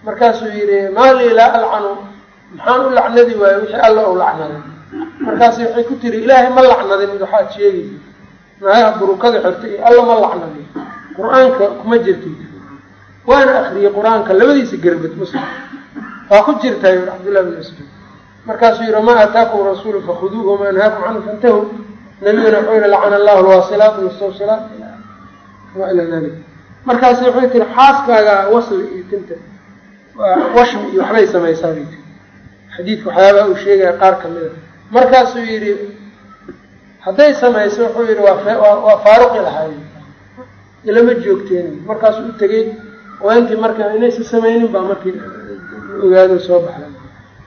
markaasuu yihi maalii laa alcanu. Maxaan u lacnadi waayo wixii alla ou lacnaday markaasi waxay ku tiri ilaahay ma lacnadin waxaad sheegaysa naagaha burukada xirta iyo alla ma lacnadin. Qur'aanka kuma jirti waana akriyey qur'aanka labadiisa gerbad muslim. Waa ku jirtaa yuri cabdullahi bin mascuud markaasuu yihi ma aataakum rasuulu fakhuduuhu wama anhaakum canhu fantahu. Nabiguna wuxuu yihi lacana allahu alwaasilaat almustawsilaat wa ila dalik markaasi waxay tiri xaaskaaga wasli iyo tinta washmi iyo waxbay samaysaa bay tiri xadiidka waxyaabaha uu sheegaya qaar kamida markaasuu yidhi hadday samayso wuxuu yihi waa faaruqi lahaay ilama joogteen markaasuu u tegey haweenkii marka inaysa samaynin baa markii ogaado soo baxday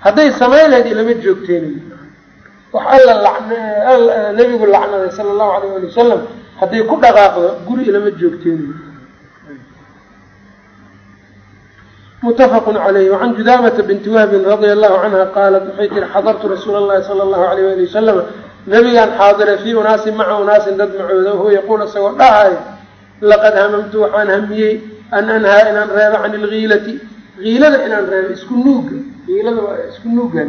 hadday samayn lahayd ilama joogteen wax alla nabigu lacnaday sala allahu alayh ali wasalam hadday ku dhaqaaqdo guri ilama joogteen. Mutafaqun calayh wacan judaamata binti wahbin radia allahu canha qaalat waxay tiri xadartu rasuula allahi sala allahu alayh ali wasalam nabigaan xaadira fii unaasin maca unaasin dad macooda wahuwa yaquul isagoo dhahayo laqad hamamtu waxaan hamiyey an anhaa inaan reebo can ilgiilati giilada inaan reebo isku nuuga giilada waa isku nuuga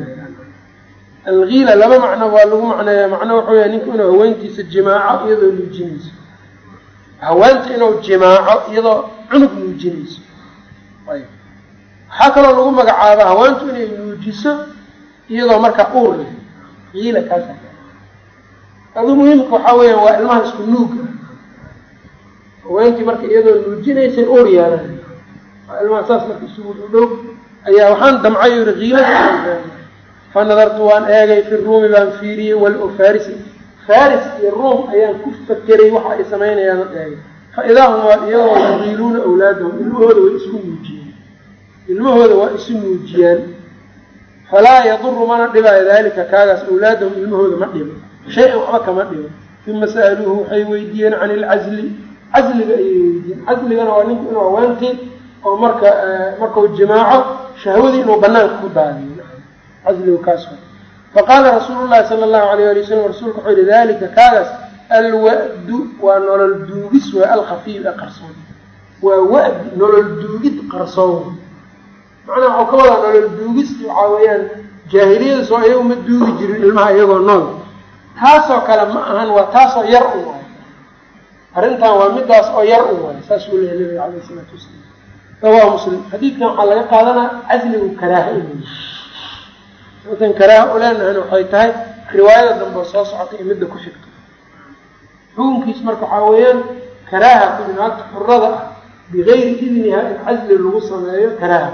algiila laba macno waa lagu macneeya macno wuxuu yahay ninka inuu haweentiisa jimaaco iyadoo nuujinayso. Haweenta inuu jimaaco iyadoo cunug nuujinayso. Ayb waxaa kaloo lagu magacaaba haweentu inay nuujiso iyadoo markaa uur leh giila kaasa adu muhiimka waxaa weya waa ilmaha isku nuuga haweenkii marka iyadoo nuujinaysay uur yeelan ilmaha saas marka isugu dhow ayaa waxaan damcay yiri kiilada fa nadartu waan eegay fi ruumi baan fiiriyey wal farisi faris iyo ruum ayaan ku fakeray waxa ay samaynayaan eegay. Fa idaa humaa iyagoo yuqiiluuna awlaadahum ilmahooda way isku nuujiyeen ilmahooda waa isu nuujiyaan falaa yaduru mana dhibaayo daalika kaagaas awlaadahum ilmahooda ma dhibo shay-an waxba kama dhibo uma sa'aluuhu waxay weydiiyeen can ilcazli casliga ayay weydiiyeen. Casligana waa ninku inuu haweentii oo marka markau jimaaco shahwadii inuu banaanka ku daadiyo. Faqaala rasuulu llahi sala allahu alayh ali wasalam rasuulka wuxuu yihi dalika kaagaas alwa'du waa nolol duugis waa alkhafiif ee qarsoon. Waa wa'di nolol duugid qarsoon. Macnaha waxuu ka wadaa nolol duugisti waxaa weeyaan jaahiliyada soo iyagu ma duugi jirin ilmaha iyagoo nool. Taasoo kale ma ahan waa taasoo yar u waay arrintan waa midaas oo yar u waay saasuu leehay nabiga alayh isalaatu wasalaam rawaa muslim. Xadiidkan waxaa laga qaadanaa casligu karaaha inuu tan karaaha uleenahana waxay tahay riwaayada dambe soo socota iyo midda ku xigto xukunkiis marka waxaa weeyaan karaaha ku xurada ah bigayri idniha in casli lagu sameeyo karaaha.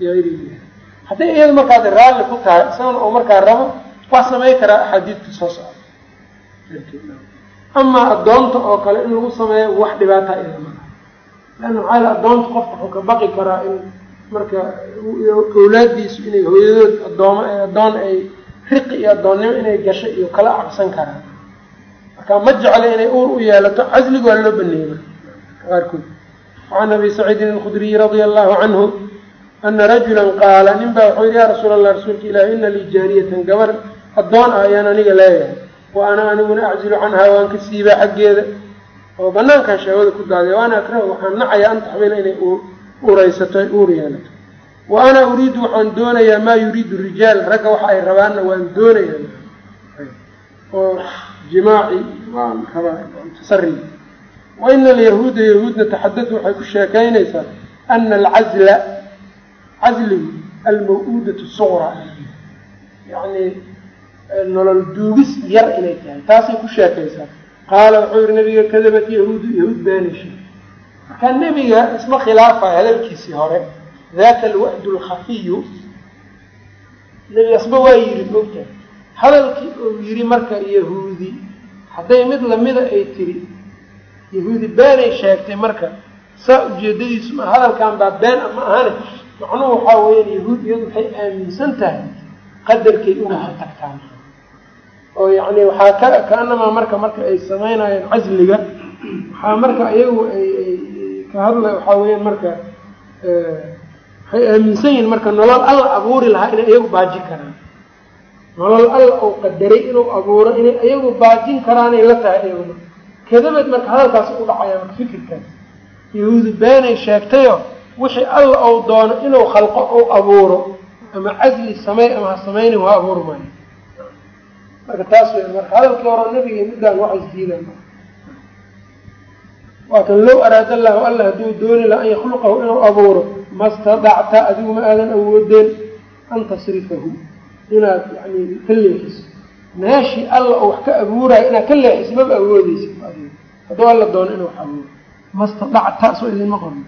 Idniha hadday iyada markaad raalli ku tahay isagana oo markaa rabo waa samey karaa axaadiidta soo socda amaa addoonta oo kale in lagu sameeyo wax dhibaata iyada malaha leanna maxaa addoonta qofka wuxuu ka baqi karaa in marka awlaadiisu inay hooyadood addooma addoon ay riqi iyo addoonnimo inay gasho iyo kala cabsan karaan marka ma jecla inay uur u yeelato casliga waa loo baneeyey qaarkood wacan abi saciidin alkhudriyi radia allahu canhu ana rajula qaala nin baa wuxuu yihi ya rasuul allah rasuulka ilahi ina lii jaariyatan gabar addoon ah ayaan aniga leeyahay wa ana aniguna aczilu canhaa waan ka siibaa xaggeeda oo banaankan shahwada ku daadiya waana akrahu waxaan nacaya an taxmila inay uraysato ay uur yeelato wa ana uriidu waxaan doonayaa maa yuriidu rijaal ragga waxa ay rabaanna waan doonayaa. Oo jimaaci waan rabaa tasari wa alyahuuda yahuudna taxadadu waxay ku sheekaynaysaa ana alcazla casligu almaw-uudatu suqra yacni nolol duugis yar inay tahay taasay ku sheekaysaa qaala wuxuu yihi nabiga kadabat yahuudu yahuud beenisha markaa nebiga isma khilaafayo hadalkiisii hore daka alwa'du alkhafiyu nebigaasba waa yidhi mogta hadalkii uu yidhi marka yahuudi hadday mid lamida ay tiri yahuudi beenay sheegtay marka saa ujeedadiisu ma hadalkan baa been ma ahane macnuhu waxaa weeyaan yahuud iyadu waxay aaminsan tahay qadarkay uga hortagtaan oo yacni waxaa ka kaanamaa marka marka ay samaynayeen casliga waxaa marka iyagu ay ka hadla waxaa weeyaan marka waxay aaminsan yihiin marka nolol alla abuuri lahaa inay iyagu baajin karaan. Nolol alla uu qadaray inuu abuuro inay iyagu baajin karaanay la tahay iyaguna kadabad marka hadalkaas u dhacaya marka fikirkaas yahuudi beenay sheegtayo wixii alla uu doono inuu khalqo uu abuuro ama casli samey ama ha samaynin waa abuuri maayo marka taas wey marka hadalkii hore nabiga middaan wax isdiidaan waa low araada allahu alla hadduu dooni laha an yakhluqahu inuu abuuro. Ma stadacta adigu ma aadan awoodeen an tasrifahu. Inaad yani ka leexiso. Meeshii alla oo wax ka abuurayo inaad ka leexiso maba awoodeysa hadduu alla doono inuu wax abuuro. Ma stadacta soo idinma qorin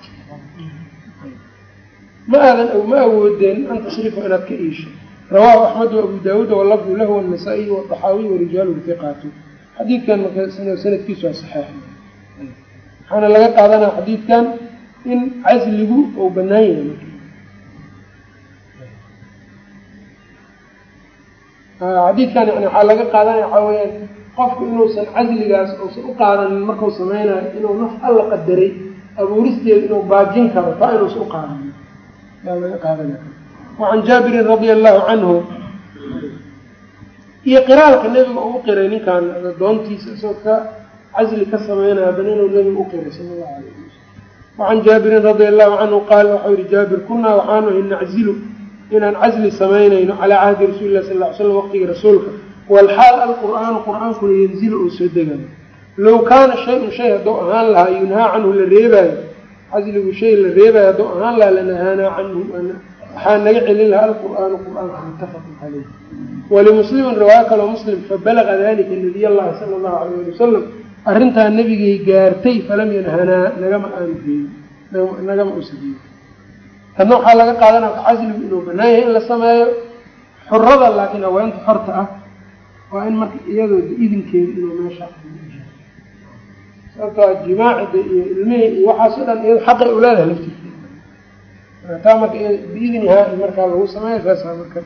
ma aadan ma awoodeen an tasrifahu inaad ka iisho rawahu axmed waabu daawuud walafdu lahu wanasaa-iy wadaxaawiy warijaalu fiqaatu xadiidkan sanadkiisu waa saxeix waxaana laga qaadanaya xadiidkan in casligu uu banaan yahay. Marka xadiidkan yani waxaa laga qaadanaya waxaa weyaan qofku inuusan casligaas uusan u qaadanin markau sameynayo inuu naf alla qadaray abuuristeeda inuu baajin karo taa inuusan u qaadanin yaa laga qaadanaya wacan jaabirin radia allahu canhu iyo qiraalka nebiga uu qiray ninkan doontiisa isagoo ka casli ka sameynaya haddana inuu nebiga u qiray sala allahu alayh wasalam wacan jaabirin radia allahu canhu qaala waxau yihi jaabir kunaa waxaanu ahay naczilu inaan casli samaynayno calaa cahdi rasuuli lah sal ly slam waqtigii rasuulka. Walxaal alqur'aanu qur'aankuna yanzilu oo soo degayo low kaana shay-un shay hadduu ahaan lahaa yunhaa canhu la reebaayo. Casligu shay la reebaayo hadduu ahaan lahaa lanahaanaa canhu waxaa naga celin lahaa alqur'aanu qur'aanka muttafaqun caleyh walimuslimin riwaayo kaloo muslim fabalaga dalika nabiy allahi sala allahu alayh ali wasalam arrintaa nebigay gaartay falam yanhanaa nagama aanu geeyin nagama uusa tanna waxaa laga qaadanaya casligu inuu banaan yahay in la sameeyo xurada laakiin haweenta xorta ah waa in marka iyadoo idinkeeda inuu meesha sababtaa jimaacida iyo ilmihii iyo waxaas o dhan iyado xaqay u leedahay laftirkeeda taa marka biidnihaa markaa lagu sameeyo saasaa marka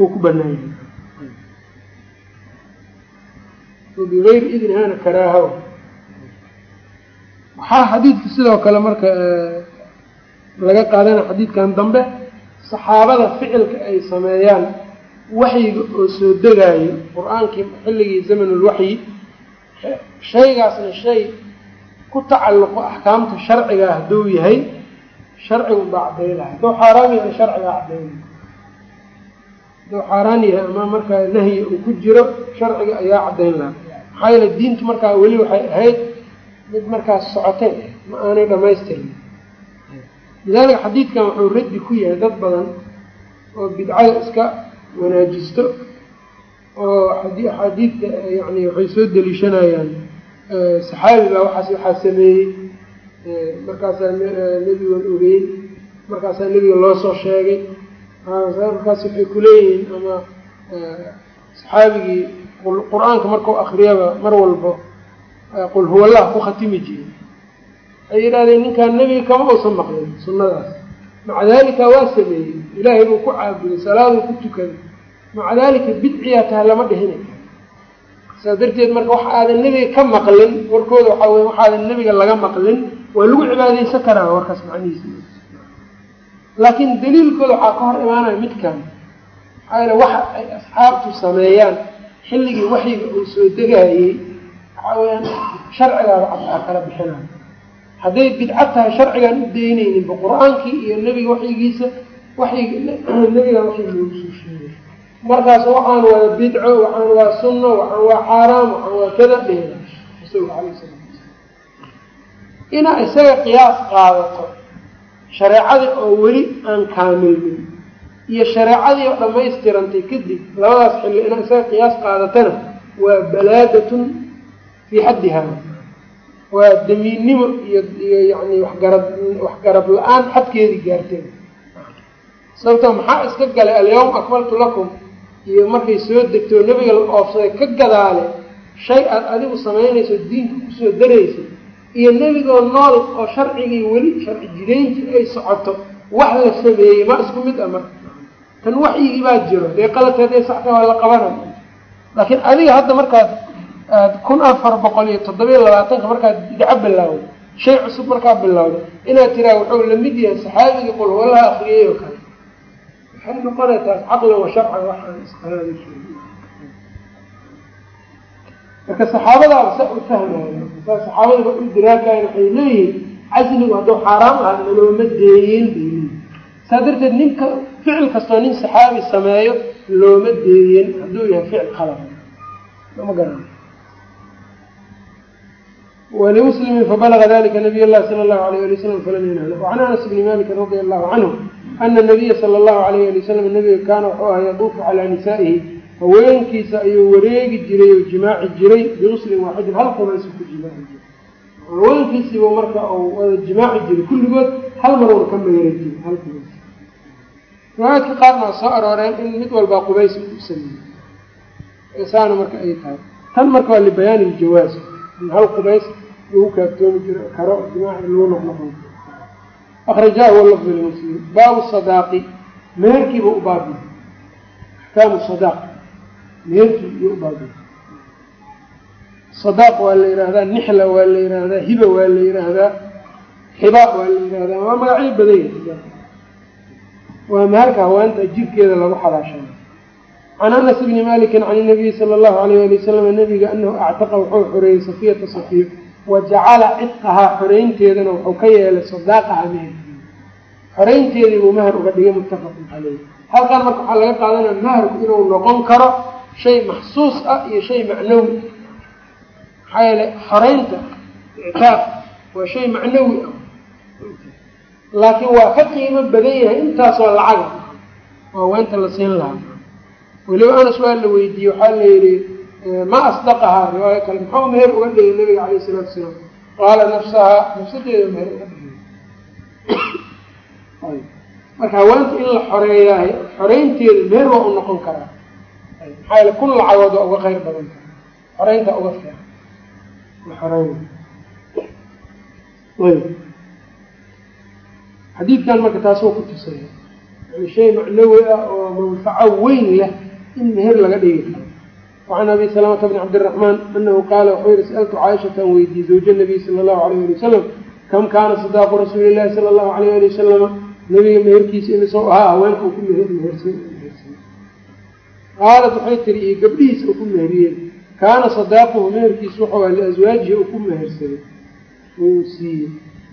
uu ku banaan yahay bigayri idnihaana karaaha waxaa xadiidka sidoo kale marka laga qaadanaya xadiidkan dambe saxaabada ficilka ay sameeyaan waxyiga oo soo degaayo qur'aankii xilligii zamanulwaxyi shaygaasna shay ku tacalluqo axkaamta sharcigaa hadduu yahay sharcigu baa cadaylaha hadduu xaaraam yahay sharcigaa cadayla hadduu xaaraan yahay ama markaa nahyi uu ku jiro sharciga ayaa cadayn laha maxaa yeele diintu markaa weli waxay ahayd mid markaas socotay ma aanay dhamaystirin lidaalika xadiidkan wuxuu raddi ku yahay dad badan oo bidcada iska wanaajisto oo axaadiidka yani waxay soo deliishanayaan saxaabi baa waxaas waxaa sameeyey markaasaa nebigan ogeyn markaasaa nebiga loo soo sheegay markaas waxay kuleeyihiin ama saxaabigii qur'aanka markuu akriyaba mar walbo qul huwallah ku khatimi jiri waxay yidhahdeen ninkaan nebiga kama uusan maqlin sunnadaas. Maca daalika waa sameeyey. Ilaahay buu ku caabuday salaaduu ku tukaday. Maca daalika bidciyaa tahay lama dhihinay saas darteed marka waxa aadan nebiga ka maqlin warkooda waxaa wey waxaadan nebiga laga maqlin waa lagu cibaadeysan karaa warkaas macnihiisa. Laakiin daliilkooda waxaa ka hor imaanaya midkan maxaa yaele waxa ay asxaabtu sameeyaan xilligii waxyiga uu soo degaayey waxaa weyaan sharcigaaba cadkaa kala bixinayo hadday bidco tahay sharcigaan u daynayninba qur'aankii iyo nebiga waxyigiisa waxyiga nebiga waxyiga loogu soo sheegay. Markaas waxaan waa bidco waxaan waa sunno waxaan waa xaaraam waxaan waa kada dheera rasuulka alay sala inaa isaga qiyaas qaadato shareecadii oo weli aan kaamilmin iyo shareecadii oo dhammaystirantay kadib labadaas xilli inaa isaga qiyaas qaadatana waa balaadatun fii xaddiha. Waa damiinnimo iyo iyo yani waxgarab waxgarab la'aan xadkeedii gaarteen. Sababtoo maxaa iska galay? Alyawma akmaltu lakum iyo markay soo degto nebiga la oofsaday ka gadaale shay aad adigu samaynayso diinka ku soo daraysa iyo nebigoo nool oo sharcigii weli sharci jidayntii ay socoto wax la sameeyey ma isku mid ah marka tan waxyigii baa jiro. Dee qaladka hadday saxta waa la qabanay. Laakiin adiga hadda markaad aad kun afar boqol iyo toddobiyo labaatanka markaad bidco bilowda shay cusub markaa bilowda inaad tiraa wuxuu la mid yahay saxaabigii qul huwalaha akriyay oo kale. Waxay noqonay taas caqlan wa sharcan waxaan isqalaada sheegi marka saxaabadaaba sa u fahmaayo saxaabadaba u diraakayan waxay leeyihiin casligu hadduu xaaraam aha nalooma deeyin bay leeyihiin saa darteed ninka ficil kastoo nin saxaabi sameeyo looma deeyin hadduu yahay ficil qalab ma garan wlimuslimi fabalaga dalika nabiy llahi sala allahu alayh ali wasalam falam yanhana wacan anas bni maliki radia allahu canhu ana nabiya sala allahu alayh ali wasalam nabiga kaana wuxuu ahaa yaduufu haweenkiisa ayuu wareegi jiray oo jimaaci jiray biuslin waaxidin hal qubaysu ku jimaaci jiray haweenkiisiiba marka uu wada jimaaci jiray kulligood hal mar una ka meera jiray hal qubays riwaayadka qaarna soo arooreen in mid walbaa qubays u sameeyey. Saana marka ay tahay. Tan marka waa libayaani iljawaaz in hal qubays lagu kaaftoomi jiro karo jimaaci lagu noqnoqon akrajaahu walafdu limuslim baabu sadaaqi meherkiiba u baabiy axkaamu sadaaq meherkii iyo u baabiy sadaaq waa la yidhaahdaa nixla waa la yidhaahdaa hiba waa la yidhaahdaa xibaa waa la yidhaahdaa waa magacyo badanya waa maharka haweenta jirkeeda lagu xalaashana can anas bni maliki can nabiyi sala allahu alayh ali wasalam nabiga anahu actaqa wuxuu xoreeyey safiyata safiya wa jacala cidqahaa xoreynteedana wuxuu ka yeelay sadaaqaha meherkeeda xoreynteedii buu mahar uga dhigay muttafaqun caleyh halkan marka waxaa laga qaadanaya maharku inuu noqon karo shay maxsuus ah iyo shay macnawi. Maxaa yeele xoreynta ictaaq waa shay macnawi ah. Laakiin waa ka qiimo badan yahay intaasoo lacaga. Oo haweenta la siin lahaa. Weliba anas waa la weydiiyey waxaa la yidhi ma asdaqahaa riwaayo kale. Muxuu meher uga dhigay nabiga calayh isalaatu salaam. Qaala nafsahaa nafsadeeda meher uga dhigay. Marka haweenta in la xoreeyahay xoreynteeda meher waa u noqon karaa maxaa kun lacagood waa uga qayr badan kara xoreynta uga fiican. La xoreyn ayb. Xadiidkan marka taasoo ku tusaya yani shay macnawi ah oo manfaco weyn leh in meher laga dhigi karo. Wacan abi salamata bni cabdiraxmaan anahu qaala wuxuu yihi sa'altu caaishata an weydiiyey zawja nabiy sala allahu alayh ali wasalam kam kaana sadaaqu rasuuli llahi sala allahu alayh ali wasalama nabiga meherkiisa imisoo ahaa haweenka uu ku meher qaalat waxay tiri iyo gabdhihiisa uu ku meheriyey kaana sadaaquhu meherkiisu wuxuu ah liaswaajihi uu ku mehersaday uu siiyey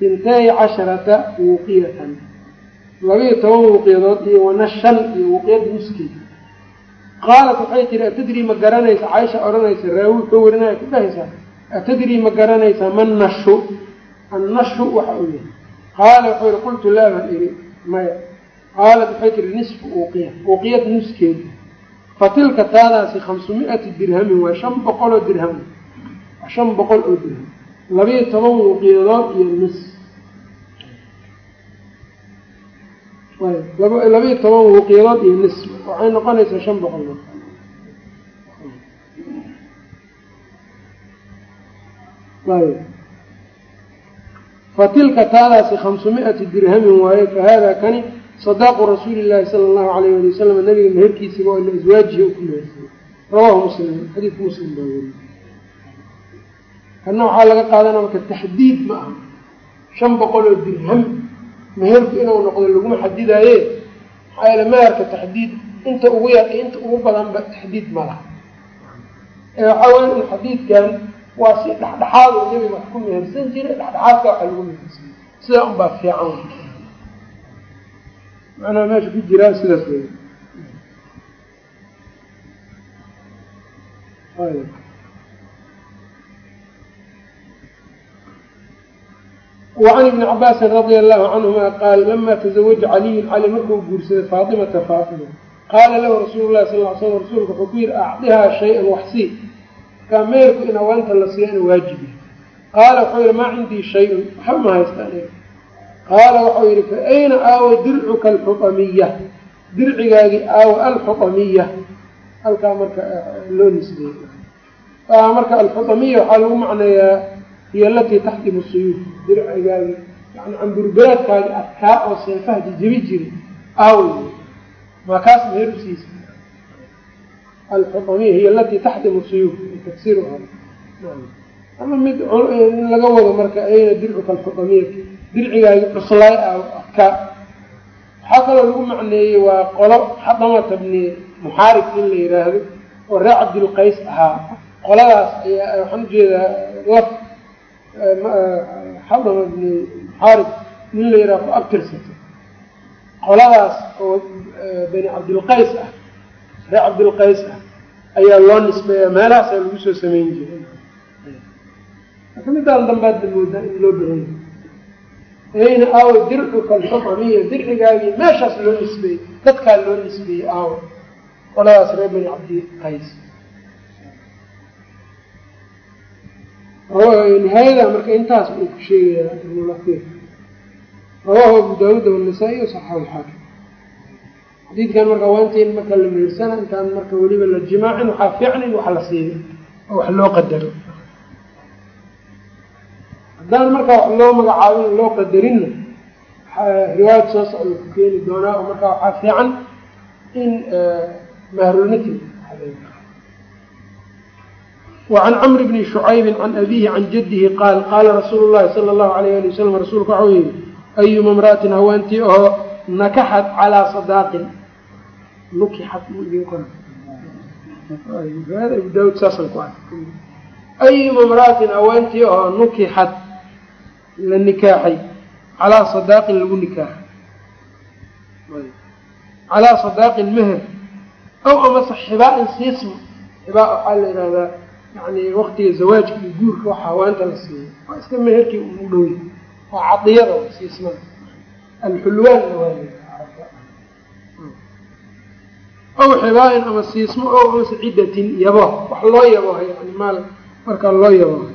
intay casharata wuqiyatan labiiyo toban wuqiyadood iyo wana shan iyo wuqiyad nuskii qaalat waxay tihi atadrii ma garanaysa caaisha odhanaysa raawi ka warinaya ku dhahaysaa atadrii ma garanaysaa ma nashu annashu waxa uu yahay qaala wuxuu yihi qultu laa baan ihi maya qaalat waxay tihi nisfu uuqiya uuqiyad nuskeed fa tilka taadaasi khamsumi'ati dirhamin waa shan boqol oo dirham. Shan boqol oo dirham. Labiiyo toban wuqiyadood iyo nis labiiyo toban wuqiyadood iyo nis waxay noqonaysaa shan boqol fatilka taadaasi khamsumi'ati dirhamin waaye fahada kani sadaaqu rasuuli llahi sala allahu alayh ali wasalam nabiga meherkiisiba oo liaswaajihi u ku mehersaday rawahu muslim xadiidka muslim baa weriye kana waxaa laga qaadana marka taxdiid ma aha shan boqol oo dirham meherku inuu noqdo laguma xadidaaye maxaa yaele meherka taxdiid inta ugu yar iyo inta ugu badanba taxdiid ma laha ee waxaa weya in xadiidkan waa si dhexdhexaad oo nebiga wax ku mehersan jiray dhexdhexaadka waxa lagu mehersan sidaa unbaa fiican macnaha meesha ku jiraa sidaas wey wacan ibni cabaasin radia allahu canhuma qaal lama tazawaja caliyun cali markuu guursaday faatimata faatima qaala lahu rasuulu lahi sal ly slam rasuulka wuxuu ku yihi acdihaa shay-an waxsii markaa meerku in haweenta la siiya ina waajibi qaala wuxuu yihi maa cindii shay-un waxba ma haysta qaala waxau yihi fa ayna aawa dircuka alxuamiya dircigaagii aawa alxuamiya halkaa marka loo nisbeeyey marka alxuamiya waxaa lagu macneeyaa hiy alatii taxdimu suyuuf. Dircigaagi yani camburgaraadkaagi adkaa oo seefaha jijabi jiray aawy maa kaas meher usiisa alxuamiya hiy alatii taxdimu suyuuf tafsiir ama mid in laga wado marka ayna dircuka alxuamiya dircigaagi cuslaay ah adkaa waxaa kaloo lagu macneeyey waa qolo xadamata bni muxaarib in la yiraahdo oo reer cabdilqays ahaa. Qoladaas ayaa waxaan u jeedaa laf xadama bni muxaarib nin la yiraha ku abtirsato. Qoladaas oo bani cabdilqays ah reer cabdilqays ah ayaa loo nisbeeya meelahaasaa lagu soo sameyn jiray. Marka midaan dambaadda moodaa in loo bahanya ayna aawo dircuka alxuamiya dircigaagii meeshaas loo nisbeeyey dadkaa loo nisbeeyey aawo qoladaas reer bani cabdiqays nihaayada marka intaas uu ku sheegaya ibnulafir rawahu abu daawuud wanasaa-i wasaxaxu alxaakim xadiidkan marka waanti in marka la meersana intaan marka weliba la jimaacin waxaa fiican in wax la siiyo oo wax loo qadaro haddaan markaa wax loo magacaabin loo qadarinna riwaayad soo socda ku keeni doonaa oo markaa waxaa fiican in eh, mahrulmitri wacan camri bni shucaybi can abiihi can jaddihi qaal qaala rasuulu llahi sala allahu alayh ali wasalam rasuulku waxau yihi ayuma imra'atin haweentii oo nakaxat calaa sadaaqin nukixat abu daawud saasaan ku ar ayuma imra'atin haweentii oo nukixat la nikaaxay calaa sadaaqin lagu nikaaxay calaa sadaaqin meher. Aw amase xibaa-in siismo xibaa waxaa la yidhahdaa yani waktiga zawaajka iyo guurka waxa haweenta la siiyo waa iska meherkii u dhowy waa cadiyada siismada alxulwaanna waa xibaa-in ama siismo o amase ciddatin yabo. Wax loo yaboha yani maal markaa loo yaboha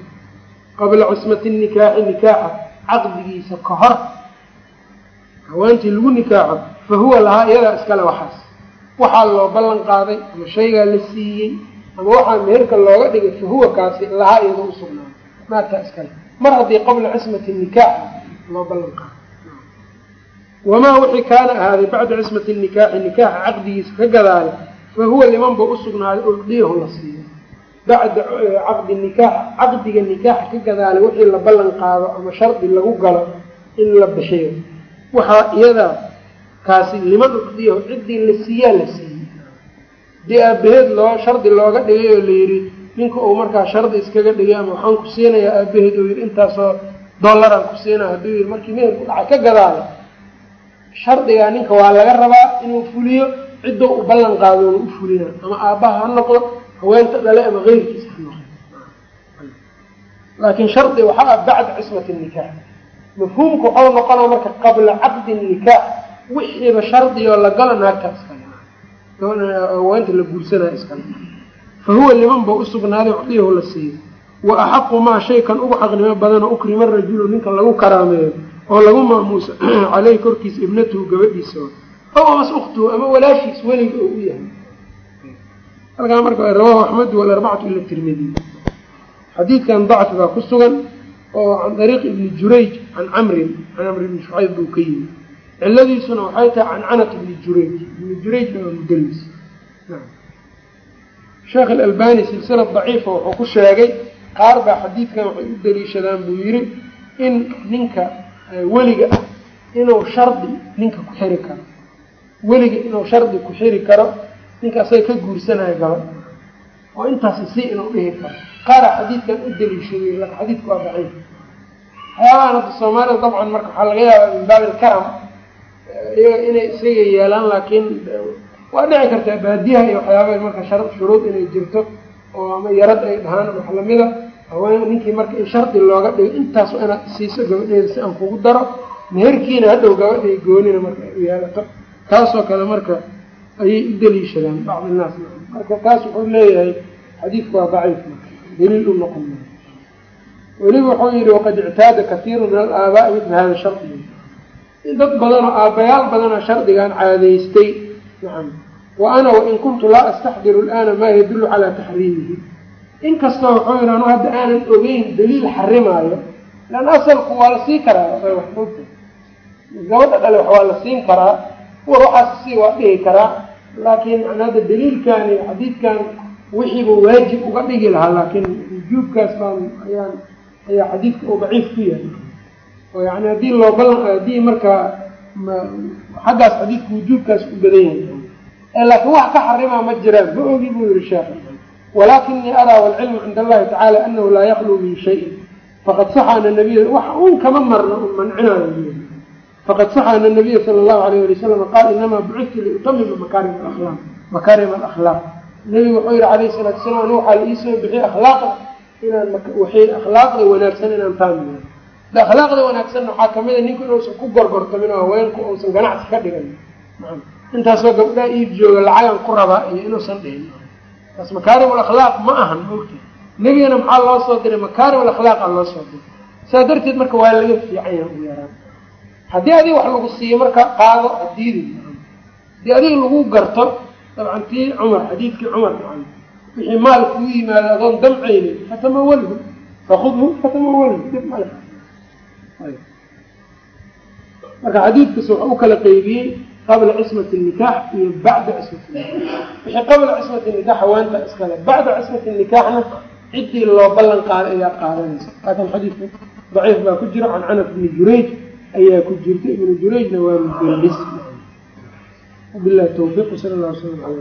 qabla cismati nikaaxi nikaaxa caqdigiisa ka hor haweentii lagu nikaaxo fa huwa lahaa iyadaa iskale waxaas. Waxaa loo ballan qaaday ama shaygaa la siiyey ama waxaa meherka looga dhigay fa huwa kaasi lahaa iyadoo usugnaaday naagtaa iskale. Mar haddii qabla cismati nikaax loo ballan qaaday. Wamaa wixii kaana ahaaday bacda cismati nikaaxi nikaaxa caqdigiisa ka gadaale fa huwa liman ba usugnaaday ucdiyahu la siiyo bacda caqdi nikaax caqdiga nikaaxa ka gadaale wixii la ballan qaado ama shardi lagu galo in la bixiyo waxaa iyadaa kaasi liman ucdiyahu ciddii la siiyaa la siiyey. Hadii aabaheed loo shardi looga dhigay oo layidhi ninka uu markaa shardi iskaga dhigay ama waxaan ku siinayaa aabaheed uu yidhi intaasoo dollaraan ku siinaya hadduu yidhi markii meherku dhaca ka gadaale shardigaa ninka waa laga rabaa inuu fuliyo ciddou u ballan qaadoona u fulina ama aabbaha ha noqdo haweenta dhale ama noqdo laakiin shardi waxaa ah bacda cismati nikaax. Mafhuumka waxau noqonaa marka qabla caqdi nikaax wixiiba shardigoo la galo naagtaa iskale. Haweenta la guursanaya iskale. Fa huwa liman ba usugnaaday ucdiyahu la siiyo wa axaqu maa shaykan ugu xaqnimo badanoo ukrima rajulu ninka lagu karaameeyo oo lagu maamuusa caleyhi korkiisa ibnatuhu gabadhiisa. Aw amas ukhtuhu ama walaashiis weliga oo u yahay halkaa marka rawahu axmedu walarbacatu ila tirmidiy xadiidkan dacfi baa ku sugan oo can dariiq ibni jurayj can camrin can camr ibni shucayb buu ka yimi ciladiisuna waxay tahay can canat ibni jurayj. Ibni jurayjna waa mudalis. Sheekh alalbani silsila daciifa wuxuu ku sheegay qaar baa xadiidkan waxay u daliishadaan buu yidhi in ninka weliga ah inuu shardi ninka ku xiri karo. Weliga inuu shardi ku xiri karo ninka asaga ka guursanayo gabadh oo intaasi si inuu dhihi karo. Qaaraa xadiidkan u daliishaday laakin xadiidku waa daciif. Waxyaabahan soomaalida dabcan marka waxaa laga yaabaa min baabi ilkaram iyaga inay isaga yeelaan laakiin waa dhici kartaa baadiyaha iyo waxyaaba marka shar shuruud inay jirto oo ama yarad ay dhahaan wax lamida ninkii marka in shardi looga dhigo intaas waa inaad siiso gabadheeda si aan kugu daro. Meherkiina hadhow gabadhay goonina marka u yeelato taasoo kale marka ayay u daliishadaan bacd innaas marka taas wuxuu leeyahay xadiidku waa daciif daliil u noqon weliba wuxuu yihi waqad ictaada katiiru min alaabaa'i midla hada shardi. Dad badanoo aabbayaal badanoo shardigan caadaystay nacam wa ana wain kuntu laa astaxdiru lana maa yadullu calaa taxriimihi. Inkastoo wuxuu yihi anu hadda aanan ogeyn daliil xarimaayo lan asalku waa la siin karaa. Waxmogta gabadha dhale wax waa la siin karaa war waxaas si waa dhihi karaa laakiin hadda daliilkani xadiidkan wixiiba waajib uga dhigi lahaa laakiin wujuubkaas baan ayaan ayaa xadiidka uu daciif ku yahay. Oo yani haddii loo balan haddii markaa xaggaas xadiidka wujuubkaas u badan yahay. Laakiin wax ka xarimaa ma jiraan ma ogi buu yihi sheekh. Walakinii araa walcilmu cinda allahi tacala anahu laa yakluu min shayin. Faqad saxa ana nabiya wax un kama marna un mancinayo faqad saxa ana nabiya sala allahu alayh ali wasalam qaal inamaa bucidtu liutamima makaarim alakhlaaq makaarim alakhlaaq nebigu wuxuu yihi calayhi salaatu wasalaam anu waxaa la iisoo bixiyay akhlaaqda inaan waxay akhlaaqda wanaagsan inaan taamiyo de akhlaaqda wanaagsanna waxaa ka mid a ninku inuusan ku gorgortamin oo haweenku uusan ganacsi ka dhigan intaasoo gabdhaha iib jooga lacagan ku rabaa iyo inuusan dhihin taas makaarim alakhlaaq ma ahan mogta nebigana maxaa loo soo diray makaarim alakhlaaqa loo soo diray saa darteed marka waa laga fiican yahay ugu yaraan haddii adiga wax lagu siiyo marka qaado hadiidi haddii adiga lagu garto dabcan tii cumar xadiidkii cumar maan wixii maal kuu yimaado adoon damcaynin fatamawalhu fakudhu fatamawalhu marka xadiidkas wuxuu u kala qeybiyey qabla cismati nikaax iyo bacda cismati nikaax. Wixii qabla cismati nikaax haweenta iskale bacda cismati nikaaxna ciddii loo ballan qaaday ayaa qaadanaysa. Laakin xadiidku daciif baa ku jira can canaf ibni jurayj ayaa ku jirta ibnu jurayjna waa mudallis wabilahi tawfiiq sala allah sala ala